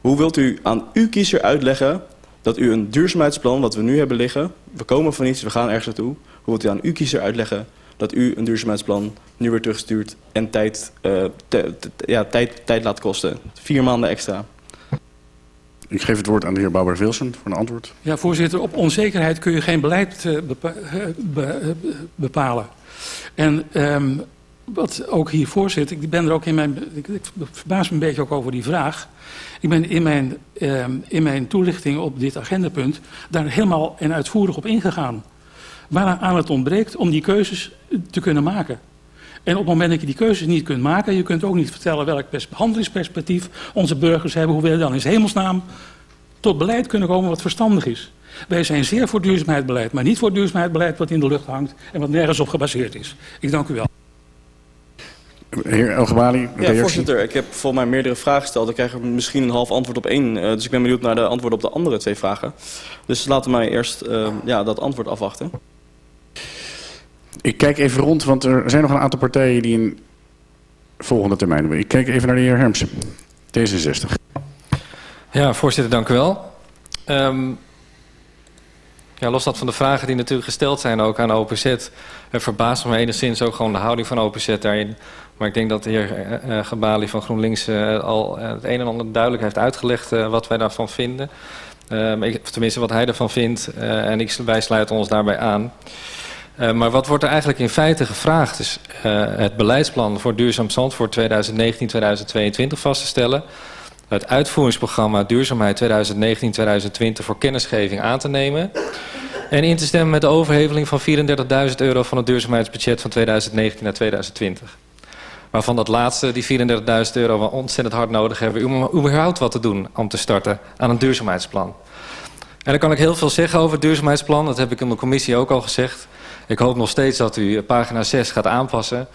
Hoe wilt u aan uw kiezer uitleggen dat u een duurzaamheidsplan wat we nu hebben liggen... we komen van iets, we gaan ergens naartoe... hoe wilt u aan uw kiezer uitleggen dat u een duurzaamheidsplan nu weer terugstuurt... en tijd, uh, te, te, ja, tijd, tijd laat kosten. Vier maanden extra. Ik geef het woord aan de heer Bouwer-Wilson voor een antwoord. Ja, voorzitter. Op onzekerheid kun je geen beleid bepa be bepalen. En um, wat ook hiervoor zit, ik ben er ook in mijn, ik, verbaas me een beetje ook over die vraag. Ik ben in mijn, uh, in mijn toelichting op dit agendapunt daar helemaal en uitvoerig op ingegaan. Waaraan het ontbreekt om die keuzes te kunnen maken. En op het moment dat je die keuzes niet kunt maken, je kunt ook niet vertellen welk behandelingsperspectief onze burgers hebben, hoe we dan in hemelsnaam tot beleid kunnen komen wat verstandig is. Wij zijn zeer voor duurzaamheidsbeleid, maar niet voor duurzaamheidsbeleid wat in de lucht hangt en wat nergens op gebaseerd is. Ik dank u wel. Heer Elgebali, Ja, voorzitter. Ik heb volgens mij meerdere vragen gesteld. Ik krijg er misschien een half antwoord op één. Uh, dus ik ben benieuwd naar de antwoorden op de andere twee vragen. Dus laten we mij eerst uh, ja, dat antwoord afwachten. Ik kijk even rond, want er zijn nog een aantal partijen die een volgende termijn hebben. Ik kijk even naar de heer Hermsen, D66. Ja, voorzitter, dank u wel. Um, ja, los dat van de vragen die natuurlijk gesteld zijn ook aan OPZ... Het verbaast me enigszins ook gewoon de houding van OPZ daarin. Maar ik denk dat de heer uh, Gebali van GroenLinks uh, al het een en ander duidelijk heeft uitgelegd wat wij daarvan vinden. Ik, tenminste wat hij ervan vindt en ik, wij sluiten ons daarbij aan. maar wat wordt er eigenlijk in feite gevraagd is het beleidsplan voor duurzaam Zandvoort 2019-2022 vast te stellen. Het uitvoeringsprogramma Duurzaamheid 2019-2020 voor kennisgeving aan te nemen. En in te stemmen met de overheveling van 34.000 euro van het duurzaamheidsbudget van 2019 naar 2020. Waarvan dat laatste, die 34.000 euro, we ontzettend hard nodig hebben om überhaupt wat te doen om te starten aan een duurzaamheidsplan. En dan kan ik heel veel zeggen over het duurzaamheidsplan. Dat heb ik in de commissie ook al gezegd. Ik hoop nog steeds dat u pagina 6 gaat aanpassen.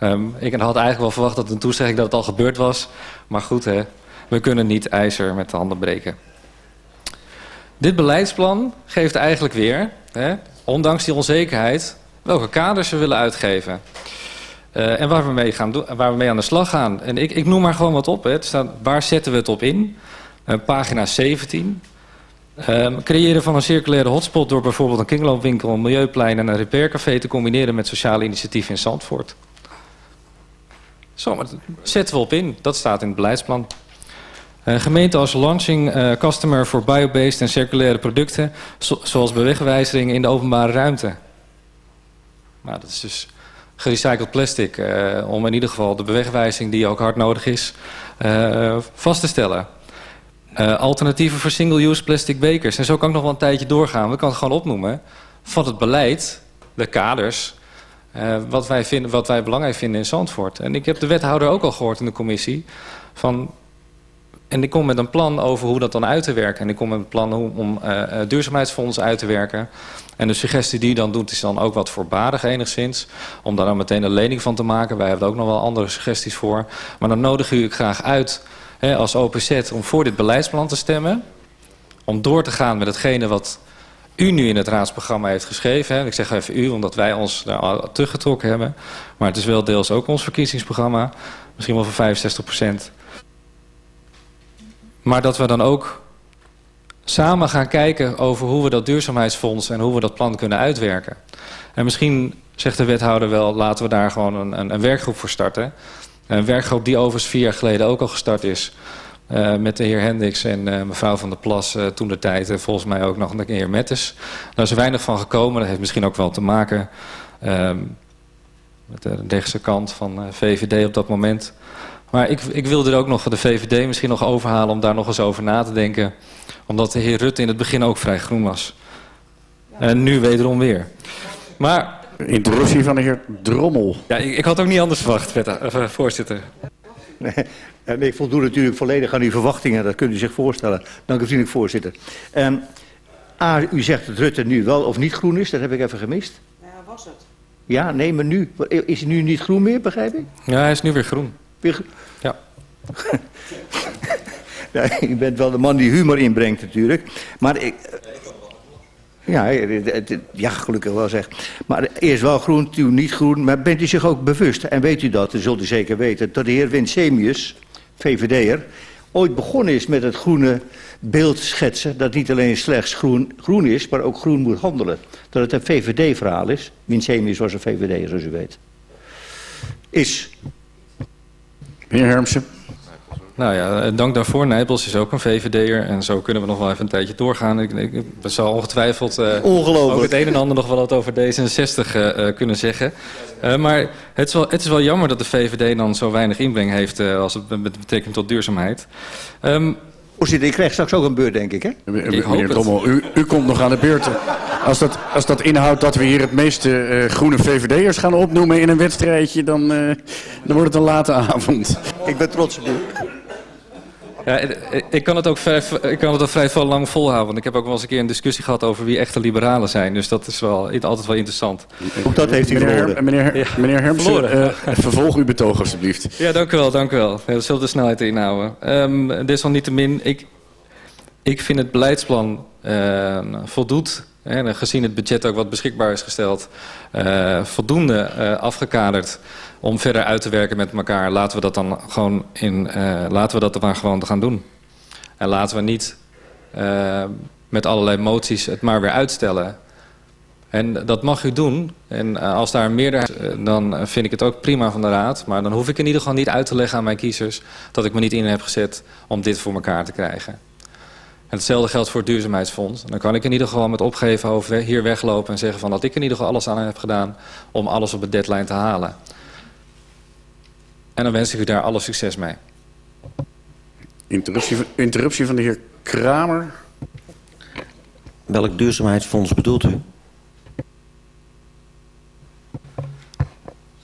Um, ik had eigenlijk wel verwacht dat een toezegging dat het al gebeurd was. Maar goed, hè, we kunnen niet ijzer met de handen breken. Dit beleidsplan geeft eigenlijk weer, hè, ondanks die onzekerheid, welke kaders we willen uitgeven. Uh, en waar we, mee gaan waar we mee aan de slag gaan. En ik, ik noem maar gewoon wat op. Hè. Het staat, waar zetten we het op in? Uh, pagina 17. Uh, creëren van een circulaire hotspot door bijvoorbeeld een kringloopwinkel, een milieuplein en een repaircafé te combineren met sociale initiatieven in Zandvoort. Zo, maar zetten we op in. Dat staat in het beleidsplan. Gemeente als launching uh, customer voor biobased en circulaire producten, zo, zoals bewegwijzeringen in de openbare ruimte. Nou, dat is dus gerecycled plastic, uh, om in ieder geval de bewegwijzing die ook hard nodig is, vast te stellen. alternatieven voor single-use plastic bekers. En zo kan ik nog wel een tijdje doorgaan. We kan het gewoon opnoemen van het beleid, de kaders, wat, wij vinden, wat wij belangrijk vinden in Zandvoort. En ik heb de wethouder ook al gehoord in de commissie van en ik kom met een plan over hoe dat dan uit te werken. En ik kom met een plan om, om uh, duurzaamheidsfondsen uit te werken. En de suggestie die dan doet is dan ook wat voorbarig enigszins. Om daar dan meteen een lening van te maken. Wij hebben ook nog wel andere suggesties voor. Maar dan nodig u ik graag uit hè, als OPZ om voor dit beleidsplan te stemmen. Om door te gaan met hetgene wat u nu in het raadsprogramma heeft geschreven. Hè. Ik zeg even u, omdat wij ons daar teruggetrokken hebben. Maar het is wel deels ook ons verkiezingsprogramma. Misschien wel voor 65 procent. Maar dat we dan ook samen gaan kijken over hoe we dat duurzaamheidsfonds en hoe we dat plan kunnen uitwerken. En misschien zegt de wethouder wel, laten we daar gewoon een, een, een werkgroep voor starten. Een werkgroep die overigens vier jaar geleden ook al gestart is. Uh, met de heer Hendricks en uh, mevrouw van der Plas uh, toen de tijd. En volgens mij ook nog een keer Mettes. Daar is er weinig van gekomen. Dat heeft misschien ook wel te maken ehm, met de rechtse kant van VVD op dat moment. Maar ik, ik wilde er ook nog de VVD misschien nog overhalen om daar nog eens over na te denken. Omdat de heer Rutte in het begin ook vrij groen was. En nu wederom weer. Maar... Interruptie van de heer Drommel. Ja, ik, ik had ook niet anders verwacht, uh, voorzitter. Nee, nee, ik voldoe natuurlijk volledig aan uw verwachtingen. Dat kunt u zich voorstellen. Dank u vriendelijk, voorzitter. Um, A, u zegt dat Rutte nu wel of niet groen is. Dat heb ik even gemist. Ja, was het. Ja, nee, maar nu. Is hij nu niet groen meer, begrijp ik? Ja, hij is nu weer groen. Ja. ja. Je bent wel de man die humor inbrengt natuurlijk. Maar ik... Ja, ja, gelukkig wel zeg. Maar eerst wel groen, toen niet groen. Maar bent u zich ook bewust, en weet u dat, dat zult u zeker weten... dat de heer Winsemius, VVD'er, ooit begonnen is met het groene beeld schetsen... dat niet alleen slechts groen, groen is, maar ook groen moet handelen. Dat het een VVD-verhaal is. Winsemius was een VVD'er, zoals u weet. Is Meneer Hermsen. Nou ja, dank daarvoor. Nijpels is ook een VVD'er. En zo kunnen we nog wel even een tijdje doorgaan. Ik, ik, ik zal ongetwijfeld uh, ook het een en ander nog wel wat over D66 uh, kunnen zeggen. Uh, maar het is, wel, het is wel jammer dat de VVD dan zo weinig inbreng heeft... als het met betrekking tot duurzaamheid. Um, Voorzitter, ik krijg straks ook een beurt, denk ik, hè? Ik Meneer Drommel, u, u komt nog aan de beurt. Als dat, als dat inhoudt dat we hier het meeste uh, groene VVD'ers gaan opnoemen in een wedstrijdje... Dan, uh, dan wordt het een late avond. Ik ben trots op u. Ja, ik kan het ook vrij, ik kan het ook vrij lang volhouden. Want ik heb ook wel eens een keer een discussie gehad over wie echte liberalen zijn. Dus dat is wel altijd wel interessant. Ook dat heeft u meneer, verloren. Meneer, ja. meneer Hermsen, uh, vervolg uw betoog alstublieft. Ja, dank u wel, dank u wel. Ja, dat zullen de snelheid inhouden. Um, desalniettemin, ik, ik vind het beleidsplan uh, voldoet... Hè, gezien het budget ook wat beschikbaar is gesteld... Uh, voldoende uh, afgekaderd om verder uit te werken met elkaar. Laten we dat dan gewoon in, uh, laten we dat dan gewoon gaan doen. En laten we niet met allerlei moties het maar weer uitstellen. En dat mag u doen. En als daar een meerderheid dan vind ik het ook prima van de raad. Maar dan hoef ik in ieder geval niet uit te leggen aan mijn kiezers... dat ik me niet in heb gezet om dit voor elkaar te krijgen. En hetzelfde geldt voor het duurzaamheidsfonds. Dan kan ik in ieder geval met opgeven over hier weglopen en zeggen van dat ik in ieder geval alles aan heb gedaan om alles op het deadline te halen. En dan wens ik u daar alle succes mee. Interruptie, interruptie van de heer Kramer. Welk duurzaamheidsfonds bedoelt u?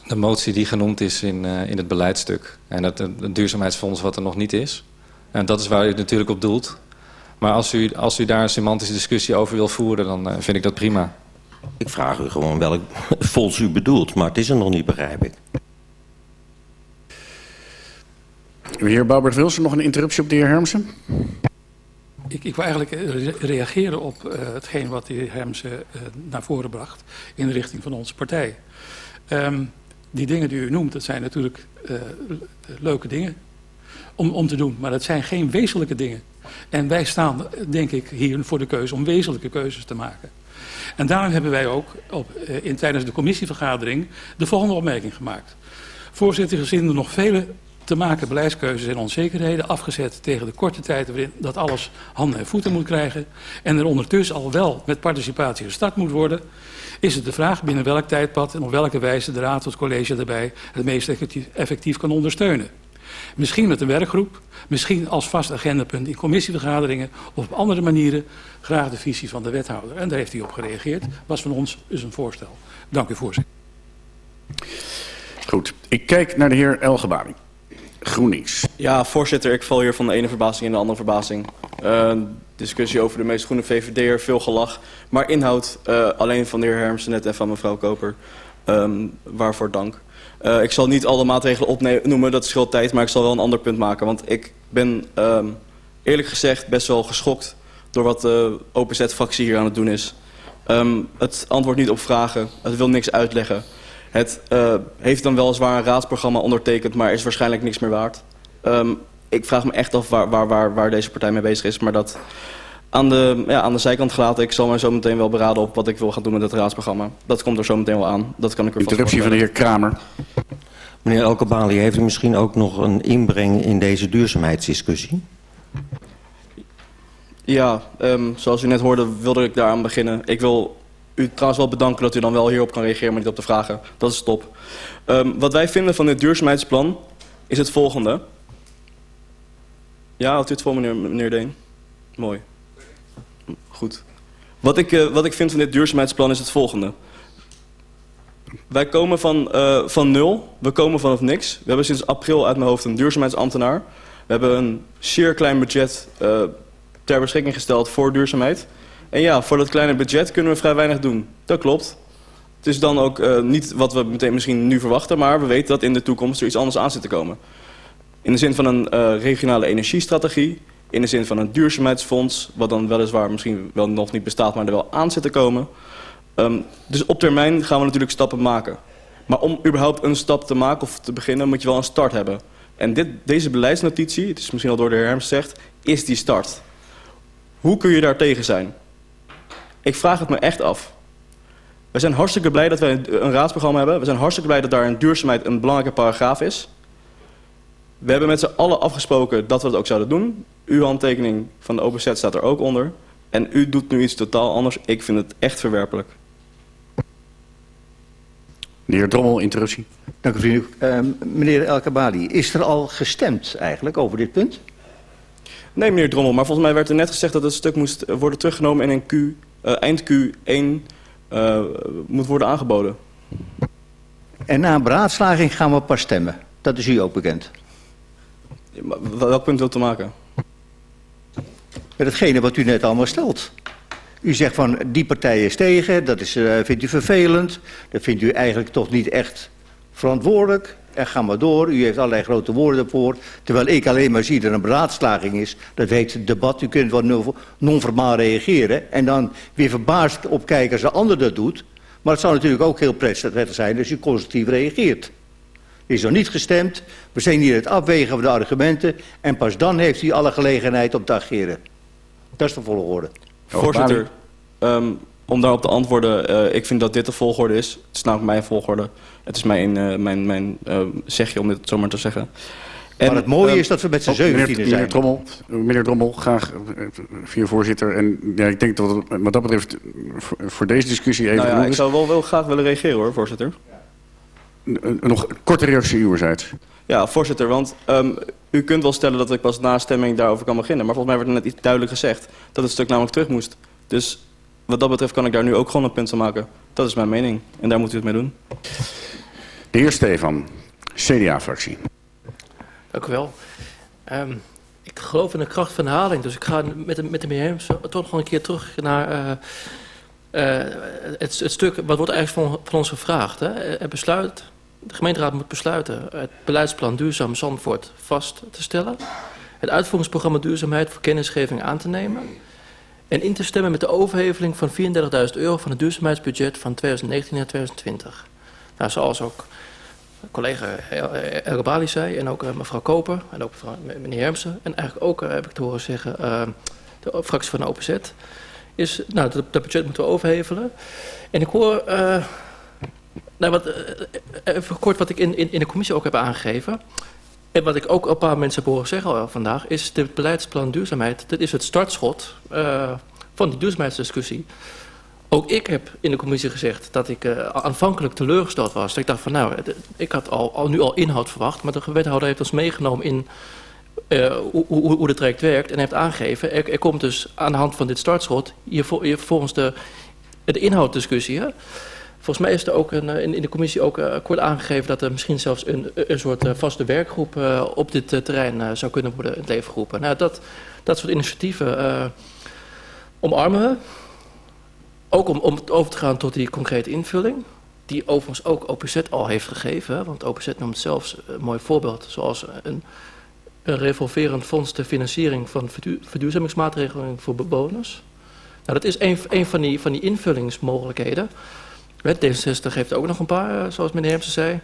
De motie die genoemd is in, uh, in het beleidstuk. En het, het, duurzaamheidsfonds wat er nog niet is. En dat is waar u het natuurlijk op doelt. Maar als u, als u daar een semantische discussie over wil voeren, dan uh, vind ik dat prima. Ik vraag u gewoon welk fonds u bedoelt, maar het is er nog niet, begrijp ik. Heer Boubert Wilson, nog een interruptie op de heer Hermsen? Ik, ik wil eigenlijk reageren op uh, hetgeen wat de heer Hermsen uh, naar voren bracht in de richting van onze partij. Um, die dingen die u noemt, dat zijn natuurlijk uh, leuke dingen om, om te doen. Maar dat zijn geen wezenlijke dingen. En wij staan, denk ik, hier voor de keuze om wezenlijke keuzes te maken. En daarom hebben wij ook op, uh, in, tijdens de commissievergadering de volgende opmerking gemaakt. Voorzitter, gezien er nog vele te maken beleidskeuzes en onzekerheden afgezet tegen de korte tijd waarin dat alles handen en voeten moet krijgen en er ondertussen al wel met participatie gestart moet worden, is het de vraag binnen welk tijdpad en op welke wijze de Raad of het college daarbij het meest effectief kan ondersteunen. Misschien met een werkgroep, misschien als vast agendapunt in commissievergaderingen of op andere manieren graag de visie van de wethouder. En daar heeft hij op gereageerd. Was van ons dus een voorstel. Dank u voorzitter. Goed, ik kijk naar de heer Elgebari. GroenLinks. Ja, voorzitter, ik val hier van de ene verbazing in de andere verbazing. Uh, discussie over de meest groene VVD'er, veel gelach. Maar inhoud uh, alleen van de heer Hermsen net en van mevrouw Koper. Um, waarvoor dank. Uh, ik zal niet alle maatregelen opnoemen, dat scheelt tijd, maar ik zal wel een ander punt maken. Want ik ben um, eerlijk gezegd best wel geschokt door wat de OPZ-fractie hier aan het doen is. Um, het antwoordt niet op vragen, het wil niks uitleggen. Het uh, heeft dan weliswaar een raadsprogramma ondertekend, maar is waarschijnlijk niks meer waard. Um, ik vraag me echt af waar, waar, waar, waar deze partij mee bezig is, maar dat aan de, ja, aan de zijkant gelaten. Ik zal mij zo meteen wel beraden op wat ik wil gaan doen met het raadsprogramma. Dat komt er zo meteen wel aan. Dat kan ik er Interruptie van de heer Kramer. Meneer Elkebali, heeft u misschien ook nog een inbreng in deze duurzaamheidsdiscussie? Ja, um, zoals u net hoorde wilde ik daaraan beginnen. Ik wil u trouwens wel bedanken dat u dan wel hierop kan reageren, maar niet op de vragen. Dat is top. Um, wat wij vinden van dit duurzaamheidsplan is het volgende. Ja, houdt u het vol, meneer, meneer Deen? Mooi. Goed. Wat ik, uh, wat ik vind van dit duurzaamheidsplan is het volgende. Wij komen van, uh, van nul, we komen vanaf niks. We hebben sinds april uit mijn hoofd een duurzaamheidsambtenaar. We hebben een zeer klein budget uh, ter beschikking gesteld voor duurzaamheid. En ja, voor dat kleine budget kunnen we vrij weinig doen. Dat klopt. Het is dan ook niet wat we meteen misschien nu verwachten, maar we weten dat in de toekomst er iets anders aan zit te komen. In de zin van een regionale energiestrategie, in de zin van een duurzaamheidsfonds, wat dan weliswaar misschien wel nog niet bestaat, maar er wel aan zit te komen. Um, dus op termijn gaan we natuurlijk stappen maken. Maar om überhaupt een stap te maken of te beginnen, moet je wel een start hebben. En dit, deze beleidsnotitie, het is misschien al door de heer Herms gezegd, is die start. Hoe kun je daar tegen zijn? Ik vraag het me echt af. We zijn hartstikke blij dat we een raadsprogramma hebben. We zijn hartstikke blij dat daar in duurzaamheid een belangrijke paragraaf is. We hebben met z'n allen afgesproken dat we dat ook zouden doen. Uw handtekening van de OPZ staat er ook onder. En u doet nu iets totaal anders. Ik vind het echt verwerpelijk. De heer Drommel, interruptie. Dank u, vriend. Uh, meneer El Kabali, is er al gestemd eigenlijk over dit punt? Nee, meneer Drommel, maar volgens mij werd er net gezegd dat het stuk moest worden teruggenomen en in Q, uh, eind Q1 uh, moet worden aangeboden. En na een beraadslaging gaan we pas stemmen. Dat is u ook bekend. Welk punt wilt u maken? Met hetgene wat u net allemaal stelt. U zegt van die partij is tegen, dat is, uh, vindt u vervelend. Dat vindt u eigenlijk toch niet echt verantwoordelijk. En ga maar door, u heeft allerlei grote woorden ervoor. Terwijl ik alleen maar zie dat er een beraadslaging is. Dat heet het debat, u kunt wel non-verbaal reageren. En dan weer verbaasd opkijken als de ander dat doet. Maar het zou natuurlijk ook heel prettig zijn als u constructief reageert. Is nog niet gestemd, we zijn hier het afwegen van de argumenten... en pas dan heeft u alle gelegenheid om te ageren. Dat is de volgorde. Voorzitter, um, om daarop te antwoorden, uh, ik vind dat dit de volgorde is. Het is namelijk mijn volgorde. Het is mijn, uh, mijn, mijn uh, zegje, om dit zo maar te zeggen. En, maar het mooie um, is dat we met z'n zeventienen zijn. Meneer Drommel, meneer Drommel, graag via voorzitter. En ja, ik denk dat het, wat dat betreft voor, voor deze discussie even... Nou ja, ik zou wel, wel graag willen reageren hoor, voorzitter. Nog een korte reactie uwerzijds. Ja, voorzitter, want um, u kunt wel stellen dat ik pas na stemming daarover kan beginnen. Maar volgens mij werd er net iets duidelijk gezegd dat het stuk namelijk terug moest. Dus wat dat betreft kan ik daar nu ook gewoon een punt aan maken. Dat is mijn mening en daar moet u het mee doen. De heer Stefan, CDA-fractie. Dank u wel. Um, ik geloof in de kracht van herhaling, dus ik ga met de, met de meneer Herms toch nog een keer terug naar uh, uh, het, het, stuk wat wordt eigenlijk van, van ons gevraagd. Hè? Het besluit de gemeenteraad moet besluiten het beleidsplan Duurzaam Zandvoort vast te stellen. Het uitvoeringsprogramma Duurzaamheid voor kennisgeving aan te nemen. En in te stemmen met de overheveling van 34.000 euro van het duurzaamheidsbudget van 2019 naar 2020. Nou, zoals ook collega Elke Bali zei, en ook mevrouw Koper, en ook meneer Hermsen, en eigenlijk ook, heb ik te horen zeggen, de fractie van de OPZ, is, nou, dat, dat budget moeten we overhevelen. En ik hoor, nou, wat, even kort wat ik in, in, in de commissie ook heb aangegeven, en wat ik ook een paar mensen heb horen zeggen al vandaag, is het beleidsplan duurzaamheid, dat is het startschot uh, van die duurzaamheidsdiscussie. Ook ik heb in de commissie gezegd dat ik aanvankelijk teleurgesteld was. Dat ik dacht van nou, ik had al, nu al inhoud verwacht, maar de wethouder heeft ons meegenomen in hoe, hoe, de traject werkt en heeft aangegeven, er, er, komt dus aan de hand van dit startschot hier, hier volgens de, de inhouddiscussie, hè, Volgens mij is er ook een, in, in de commissie ook uh, kort aangegeven dat er misschien zelfs een, een soort uh, vaste werkgroep op dit terrein zou kunnen worden in het leven geroepen. Nou, dat, dat soort initiatieven omarmen we. Ook om, om over te gaan tot die concrete invulling. Die overigens ook OPZ al heeft gegeven. Want OPZ noemt zelfs een mooi voorbeeld. Zoals een, een revolverend fonds ter financiering van verduurzamingsmaatregelen voor bewoners. Nou, dat is een, een van, die, van die invullingsmogelijkheden. D66 heeft ook nog een paar, eh, zoals meneer Hermsen zei.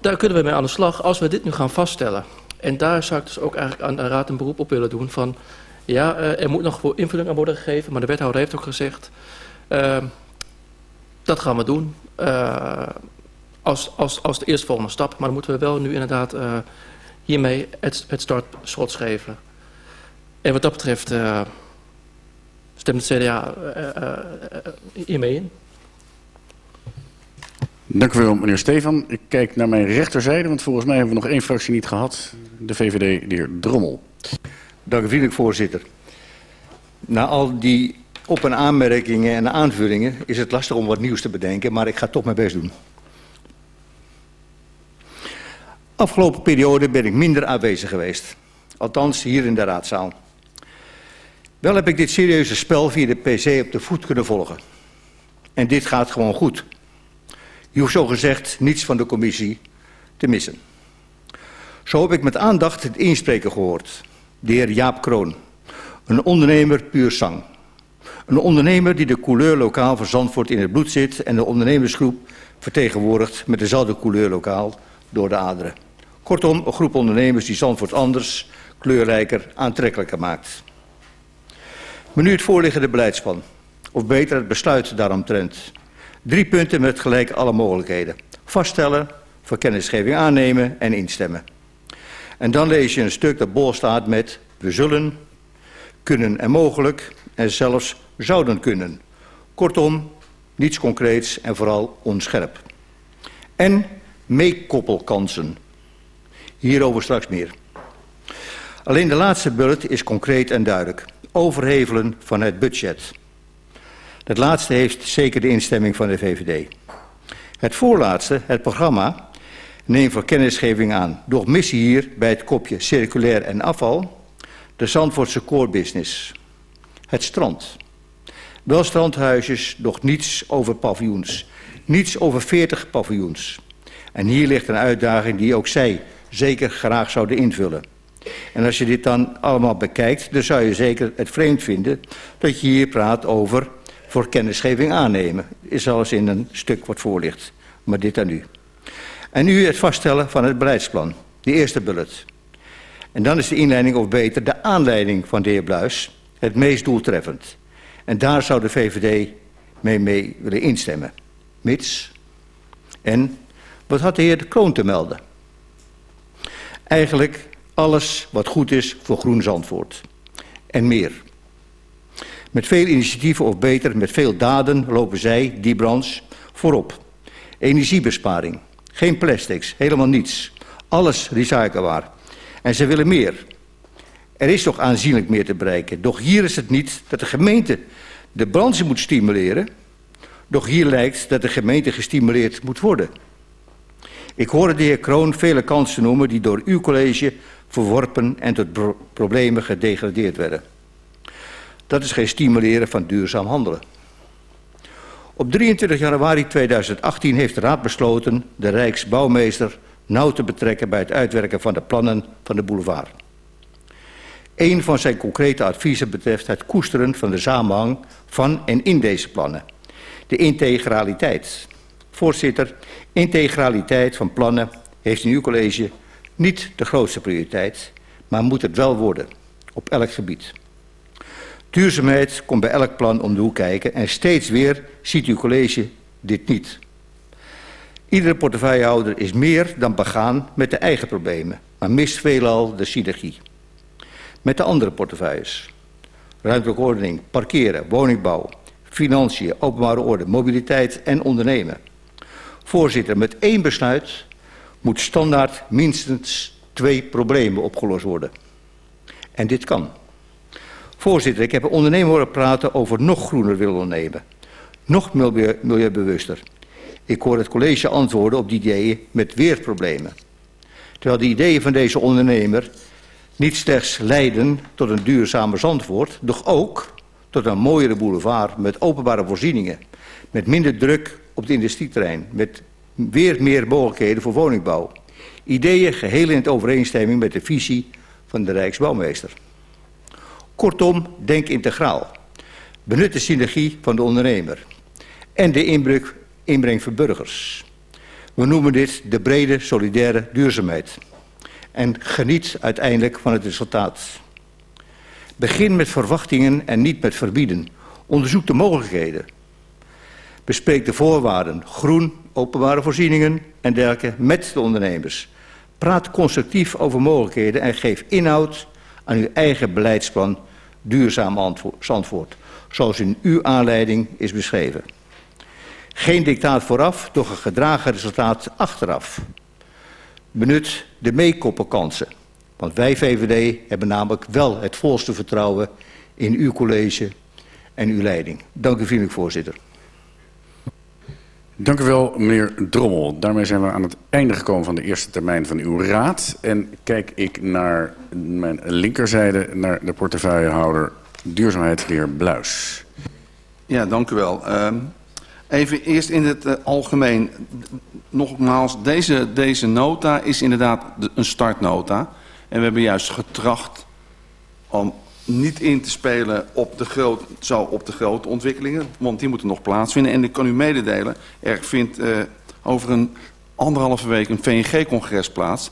Daar kunnen we mee aan de slag als we dit nu gaan vaststellen. En daar zou ik dus ook eigenlijk aan de raad een beroep op willen doen van... ja, uh, er moet nog voor invulling aan worden gegeven, maar de wethouder heeft ook gezegd... Uh, dat gaan we doen uh, als, als, als de eerstvolgende stap. Maar dan moeten we wel nu inderdaad hiermee het, het startschot geven. En wat dat betreft stemt het CDA hiermee in. Dank u wel, meneer Stefan. Ik kijk naar mijn rechterzijde, want volgens mij hebben we nog één fractie niet gehad. De VVD, de heer Drommel. Dank u voorzitter. Na al die op- en aanmerkingen en aanvullingen is het lastig om wat nieuws te bedenken, maar ik ga toch mijn best doen. Afgelopen periode ben ik minder aanwezig geweest. Althans, hier in de raadzaal. Wel heb ik dit serieuze spel via de PC op de voet kunnen volgen. En dit gaat gewoon goed. Je hoeft zo gezegd niets van de commissie te missen. Zo heb ik met aandacht het inspreken gehoord. De heer Jaap Kroon, een ondernemer puur zang. Een ondernemer die de couleur lokaal van Zandvoort in het bloed zit... en de ondernemersgroep vertegenwoordigt met dezelfde couleur lokaal door de aderen. Kortom, een groep ondernemers die Zandvoort anders, kleurrijker, aantrekkelijker maakt. Maar nu het voorliggende beleidsplan, of beter het besluit daaromtrent... Drie punten met gelijk alle mogelijkheden. Vaststellen, voor kennisgeving aannemen en instemmen. En dan lees je een stuk dat bol staat met we zullen, kunnen en mogelijk en zelfs zouden kunnen. Kortom, niets concreets en vooral onscherp. En meekoppelkansen. Hierover straks meer. Alleen de laatste bullet is concreet en duidelijk. Overhevelen van het budget. Het laatste heeft zeker de instemming van de VVD. Het voorlaatste, het programma, neemt voor kennisgeving aan. Doch missie hier bij het kopje circulair en afval de Zandvoortse core business. Het strand. Wel strandhuisjes, doch niets over paviljoens. Niets over 40 paviljoens. En hier ligt een uitdaging die ook zij zeker graag zouden invullen. En als je dit dan allemaal bekijkt, dan zou je zeker het vreemd vinden dat je hier praat over voor kennisgeving aannemen. Is alles in een stuk wat voor ligt. Maar dit aan u. En nu het vaststellen van het beleidsplan. De eerste bullet. En dan is de inleiding of beter de aanleiding van de heer Bluis het meest doeltreffend. En daar zou de VVD mee, mee willen instemmen. Mits. En wat had de heer de Kroon te melden? Eigenlijk alles wat goed is voor Groen Zandvoort. En meer. Met veel initiatieven of beter met veel daden lopen zij, die branche, voorop. Energiebesparing, geen plastics, helemaal niets. Alles recyclebaar. En ze willen meer. Er is toch aanzienlijk meer te bereiken. Doch hier is het niet dat de gemeente de branche moet stimuleren. Doch hier lijkt dat de gemeente gestimuleerd moet worden. Ik hoorde de heer Kroon vele kansen noemen die door uw college verworpen en tot problemen gedegradeerd werden. Dat is geen stimuleren van duurzaam handelen. Op 23 januari 2018 heeft de Raad besloten de Rijksbouwmeester nauw te betrekken bij het uitwerken van de plannen van de boulevard. Een van zijn concrete adviezen betreft het koesteren van de samenhang van en in deze plannen. De integraliteit Voorzitter, integraliteit van plannen heeft in uw college niet de grootste prioriteit, maar moet het wel worden op elk gebied. Duurzaamheid komt bij elk plan om de hoek kijken en steeds weer ziet uw college dit niet. Iedere portefeuillehouder is meer dan begaan met de eigen problemen, maar mist veelal de synergie. Met de andere portefeuilles. Ruimtelijke ordening, parkeren, woningbouw, financiën, openbare orde, mobiliteit en ondernemen. Voorzitter, met één besluit moet standaard minstens twee problemen opgelost worden. En dit kan. Voorzitter, ik heb een ondernemer horen praten over nog groener willen ondernemen. Nog milieu, milieubewuster. Ik hoor het college antwoorden op die ideeën met weerproblemen. Terwijl de ideeën van deze ondernemer niet slechts leiden tot een duurzame Zandvoort, doch ook tot een mooiere boulevard met openbare voorzieningen, met minder druk op het industrieterrein, met weer meer mogelijkheden voor woningbouw. Ideeën geheel in overeenstemming met de visie van de Rijksbouwmeester. Kortom, denk integraal. Benut de synergie van de ondernemer en de inbreng, inbreng voor burgers. We noemen dit de brede solidaire duurzaamheid. En geniet uiteindelijk van het resultaat. Begin met verwachtingen en niet met verbieden. Onderzoek de mogelijkheden. Bespreek de voorwaarden, groen, openbare voorzieningen en dergelijke met de ondernemers. Praat constructief over mogelijkheden en geef inhoud aan uw eigen beleidsplan duurzaam Zandvoort, zoals in uw aanleiding is beschreven. Geen dictaat vooraf, doch een gedragen resultaat achteraf. Benut de meekoppenkansen, want wij VVD hebben namelijk wel het volste vertrouwen in uw college en uw leiding. Dank u vriendelijk, voorzitter. Dank u wel, meneer Drommel. Daarmee zijn we aan het einde gekomen van de eerste termijn van uw raad. En kijk ik naar mijn linkerzijde, naar de portefeuillehouder duurzaamheid, de heer Bluis. Ja, dank u wel. Uh, even eerst in het uh, algemeen. Nogmaals, deze, deze nota is inderdaad de, een startnota. En we hebben juist getracht om niet in te spelen op de, groot, op de grote ontwikkelingen. Want die moeten nog plaatsvinden. En ik kan u mededelen, er vindt uh, over een anderhalve week een VNG-congres plaats.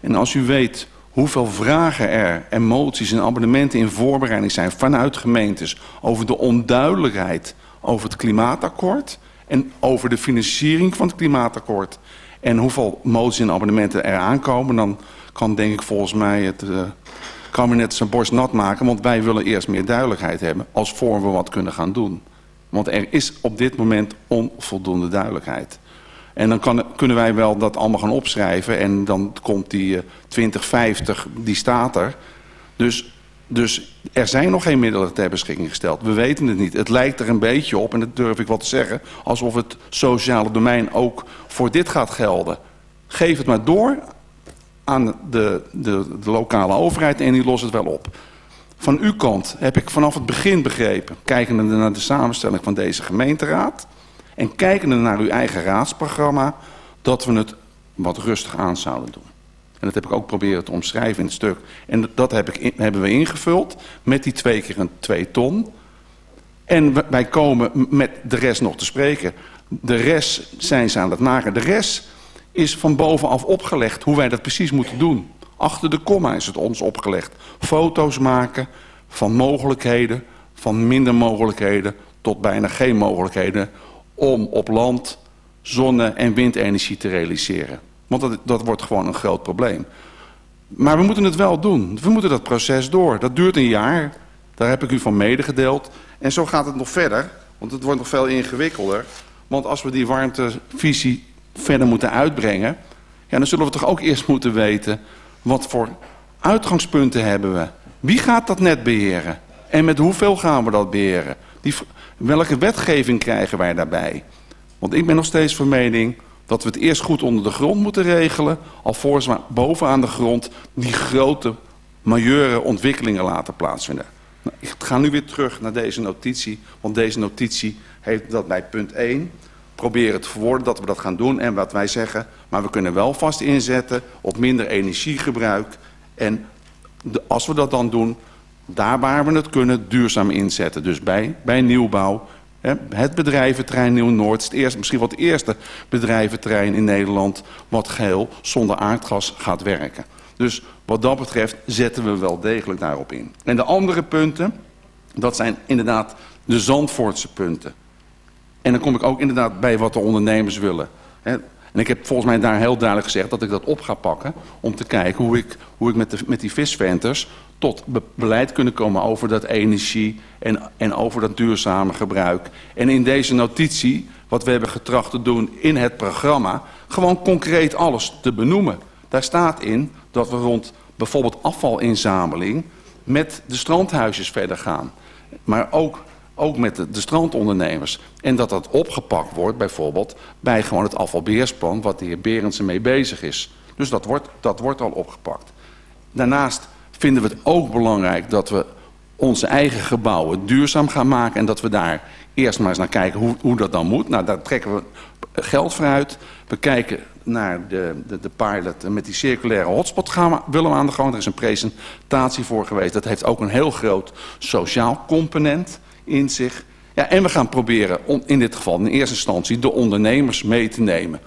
En als u weet hoeveel vragen er en moties en abonnementen in voorbereiding zijn vanuit gemeentes over de onduidelijkheid over het klimaatakkoord en over de financiering van het klimaatakkoord en hoeveel moties en abonnementen er aankomen, dan kan denk ik volgens mij het uh, kabinet zijn borst nat maken, want wij willen eerst meer duidelijkheid hebben als voor we wat kunnen gaan doen. Want er is op dit moment onvoldoende duidelijkheid. En dan kan, kunnen wij wel dat allemaal gaan opschrijven en dan komt die uh, 2050, die staat er. Dus, dus er zijn nog geen middelen ter beschikking gesteld. We weten het niet. Het lijkt er een beetje op, en dat durf ik wel te zeggen, alsof het sociale domein ook voor dit gaat gelden. Geef het maar door aan de, de, de lokale overheid en die lost het wel op. Van uw kant heb ik vanaf het begin begrepen, kijkende naar de samenstelling van deze gemeenteraad en kijkende naar uw eigen raadsprogramma, dat we het wat rustig aan zouden doen. En dat heb ik ook proberen te omschrijven in het stuk. En dat heb ik, hebben we ingevuld met die twee keer een twee ton. En wij komen met de rest nog te spreken. De rest zijn ze aan het maken. De rest is van bovenaf opgelegd hoe wij dat precies moeten doen. Achter de komma is het ons opgelegd. Foto's maken van mogelijkheden, van minder mogelijkheden tot bijna geen mogelijkheden om op land zonne- en windenergie te realiseren. Want dat, dat wordt gewoon een groot probleem. Maar we moeten het wel doen. We moeten dat proces door. Dat duurt een jaar. Daar heb ik u van medegedeeld. En zo gaat het nog verder. Want het wordt nog veel ingewikkelder. Want als we die warmtevisie verder moeten uitbrengen... Ja, dan zullen we toch ook eerst moeten weten... wat voor uitgangspunten hebben we. Wie gaat dat net beheren? En met hoeveel gaan we dat beheren? Die, welke wetgeving krijgen wij daarbij? Want ik ben nog steeds van mening dat we het eerst goed onder de grond moeten regelen... alvorens we bovenaan de grond die grote, majeure ontwikkelingen laten plaatsvinden. Nou, ik ga nu weer terug naar deze notitie, want deze notitie heeft dat bij punt 1... proberen te verwoorden dat we dat gaan doen en wat wij zeggen... maar we kunnen wel vast inzetten op minder energiegebruik... en als we dat dan doen, daar waar we het kunnen duurzaam inzetten. Dus bij, bij nieuwbouw Hè, Het bedrijventerrein Nieuw-Noord is misschien wel het eerste bedrijventerrein in Nederland... wat geheel zonder aardgas gaat werken. Dus wat dat betreft zetten we wel degelijk daarop in. En de andere punten, dat zijn inderdaad de Zandvoortse punten. En dan kom ik ook inderdaad bij wat de ondernemers willen. En ik heb volgens mij daar heel duidelijk gezegd dat ik dat op ga pakken... om te kijken hoe ik, hoe ik met, de, met die visventers tot be- beleid kunnen komen over dat energie... En, en over dat duurzame gebruik. En in deze notitie, wat we hebben getracht te doen in het programma... gewoon concreet alles te benoemen. Daar staat in dat we rond bijvoorbeeld afvalinzameling... met de strandhuisjes verder gaan. Maar ook ook met de, de strandondernemers. En dat dat opgepakt wordt bijvoorbeeld bij gewoon het afvalbeheersplan... wat de heer Berendsen mee bezig is. Dus dat wordt, dat wordt al opgepakt. Daarnaast vinden we het ook belangrijk dat we onze eigen gebouwen duurzaam gaan maken... en dat we daar eerst maar eens naar kijken hoe, hoe dat dan moet. Nou, daar trekken we geld voor uit. We kijken naar de, de, de pilot met die circulaire hotspot gaan we, willen we aan de gang. Er is een presentatie voor geweest. Dat heeft ook een heel groot sociaal component in zich. Ja, en we gaan proberen om in dit geval in eerste instantie de ondernemers mee te nemen.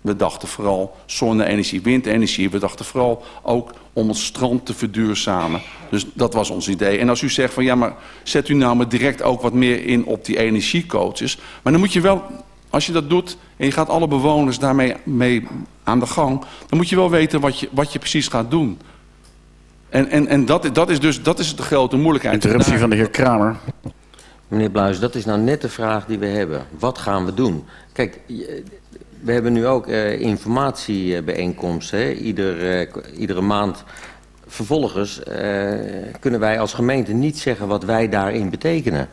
We dachten vooral zonne-energie, windenergie. We dachten vooral ook om het strand te verduurzamen. Dus dat was ons idee. En als u zegt van ja, maar zet u nou maar direct ook wat meer in op die energiecoaches. Maar dan moet je wel, als je dat doet en je gaat alle bewoners daarmee mee aan de gang... dan moet je wel weten wat je, wat je precies gaat doen. En, en, en dat, dat is dus dat is de grote moeilijkheid. Interruptie van de heer Kramer. Meneer Bluis, dat is nou net de vraag die we hebben. Wat gaan we doen? Kijk, we hebben nu ook eh, informatiebijeenkomsten, hè? Ieder, eh, iedere maand. Vervolgens eh, kunnen wij als gemeente niet zeggen wat wij daarin betekenen.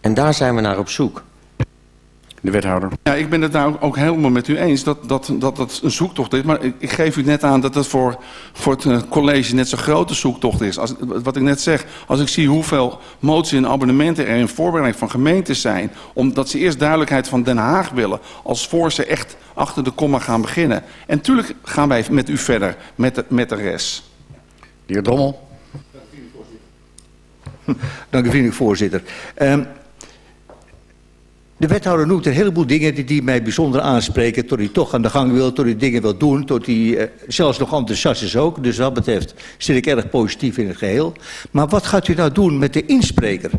En daar zijn we naar op zoek. De wethouder. Ja, ik ben het daar ook- ook helemaal met u eens dat dat, dat, dat een zoektocht is. Maar ik, ik geef u net aan dat het voor, voor het eh, college net zo'n grote zoektocht is. Als, wat ik net zeg, als ik zie hoeveel moties en abonnementen er in voorbereiding van gemeentes zijn... omdat ze eerst duidelijkheid van Den Haag willen... als voor ze echt achter de komma gaan beginnen. En natuurlijk gaan wij met u verder met de, met de rest. De heer Drommel. Dank u vriendelijk, voorzitter. Ehm, de wethouder noemt een heleboel dingen die, die mij bijzonder aanspreken... tot hij toch aan de gang wil, tot hij dingen wil doen... tot hij eh, zelfs nog enthousiast is ook. Dus wat betreft zit ik erg positief in het geheel. Maar wat gaat u nou doen met de inspreker?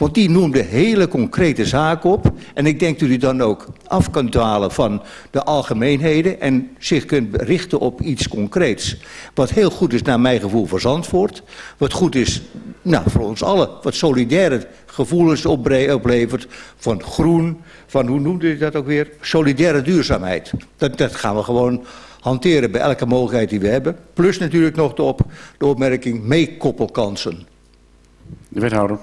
Want die noemde hele concrete zaken op. En ik denk dat u dan ook af kunt dwalen van de algemeenheden... en zich kunt richten op iets concreets. Wat heel goed is naar mijn gevoel voor Zandvoort. Wat goed is nou, voor ons allen. Wat solidaire gevoelens oplevert van groen, van hoe noemde je dat ook weer? Solidaire duurzaamheid. Dat, dat gaan we gewoon hanteren bij elke mogelijkheid die we hebben. Plus natuurlijk nog de, de opmerking meekoppelkansen. De wethouder.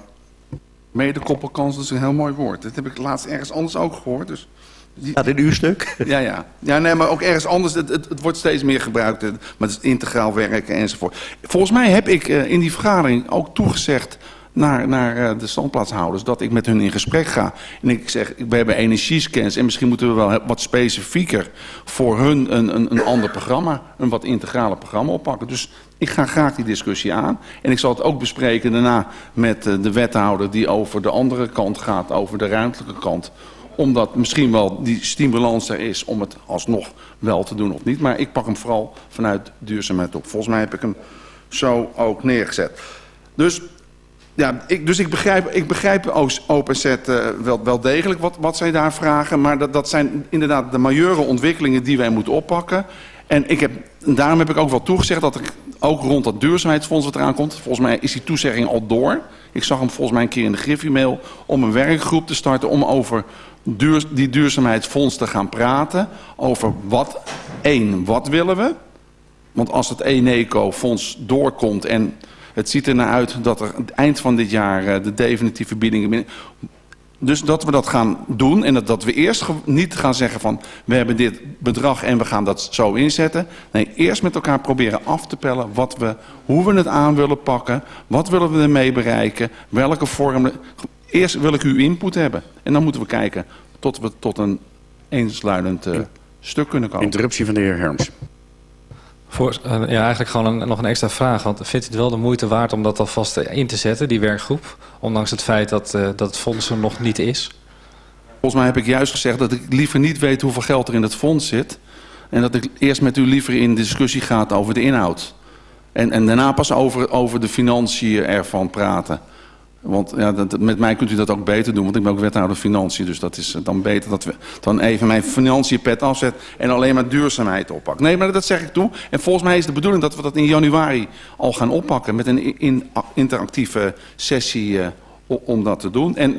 Medekoppelkans, dat is een heel mooi woord. Dat heb ik laatst ergens anders ook gehoord. Dus die... Gaat in uw stuk? Ja, ja. Ja, nee, maar ook ergens anders. Het, het, het wordt steeds meer gebruikt. Maar het is integraal werken enzovoort. Volgens mij heb ik eh, in die vergadering ook toegezegd naar, naar eh, de standplaatshouders... dat ik met hun in gesprek ga. En ik zeg, we hebben energiescans... en misschien moeten we wel wat specifieker voor hun een, een, een ander programma... een wat integrale programma oppakken. Dus ik ga graag die discussie aan. En ik zal het ook bespreken daarna met eh, de wethouder... die over de andere kant gaat, over de ruimtelijke kant omdat misschien wel die stimulans er is om het alsnog wel te doen of niet. Maar ik pak hem vooral vanuit duurzaamheid op. Volgens mij heb ik hem zo ook neergezet. Dus, ja, ik, dus ik begrijp, ik begrijp OpenZ eh, wel, wel degelijk wat, wat zij daar vragen. Maar dat, dat zijn inderdaad de majeure ontwikkelingen die wij moeten oppakken. En ik heb, daarom heb ik ook wel toegezegd dat ik ook rond dat duurzaamheidsfonds wat eraan komt. Volgens mij is die toezegging al door. Ik zag hem volgens mij een keer in de Griffie-mail om een werkgroep te starten om over die duurzaamheidsfonds te gaan praten. Over wat, één, wat willen we? Want als het Eneco-fonds doorkomt en het ziet er naar uit dat er eind van dit jaar eh, de definitieve biedingen... binnen- Dus dat we dat gaan doen en dat, dat we eerst niet gaan zeggen van... we hebben dit bedrag en we gaan dat zo inzetten. Nee, eerst met elkaar proberen af te pellen wat we, hoe we het aan willen pakken. Wat willen we ermee bereiken? Welke vormen... Eerst wil ik uw input hebben. En dan moeten we kijken tot we tot een eensluidend eh, stuk kunnen komen. Interruptie van de heer Herms. Voor, eh, ja, eigenlijk gewoon nog een extra vraag. Want vindt u het wel de moeite waard om dat alvast in te zetten, die werkgroep? Ondanks het feit dat, eh, dat het fonds er nog niet is? Volgens mij heb ik juist gezegd dat ik liever niet weet hoeveel geld er in het fonds zit. En dat ik eerst met u liever in discussie gaat over de inhoud. En, en daarna pas over, over de financiën ervan praten. Want ja, met mij kunt u dat ook beter doen, want ik ben ook wethouder financiën. Dus dat is eh, dan beter dat we dan even mijn financiënpet afzet en alleen maar duurzaamheid oppakken. Nee, maar dat zeg ik toe. En volgens mij is de bedoeling dat we dat in januari al gaan oppakken met een in, interactieve sessie uh, om dat te doen. En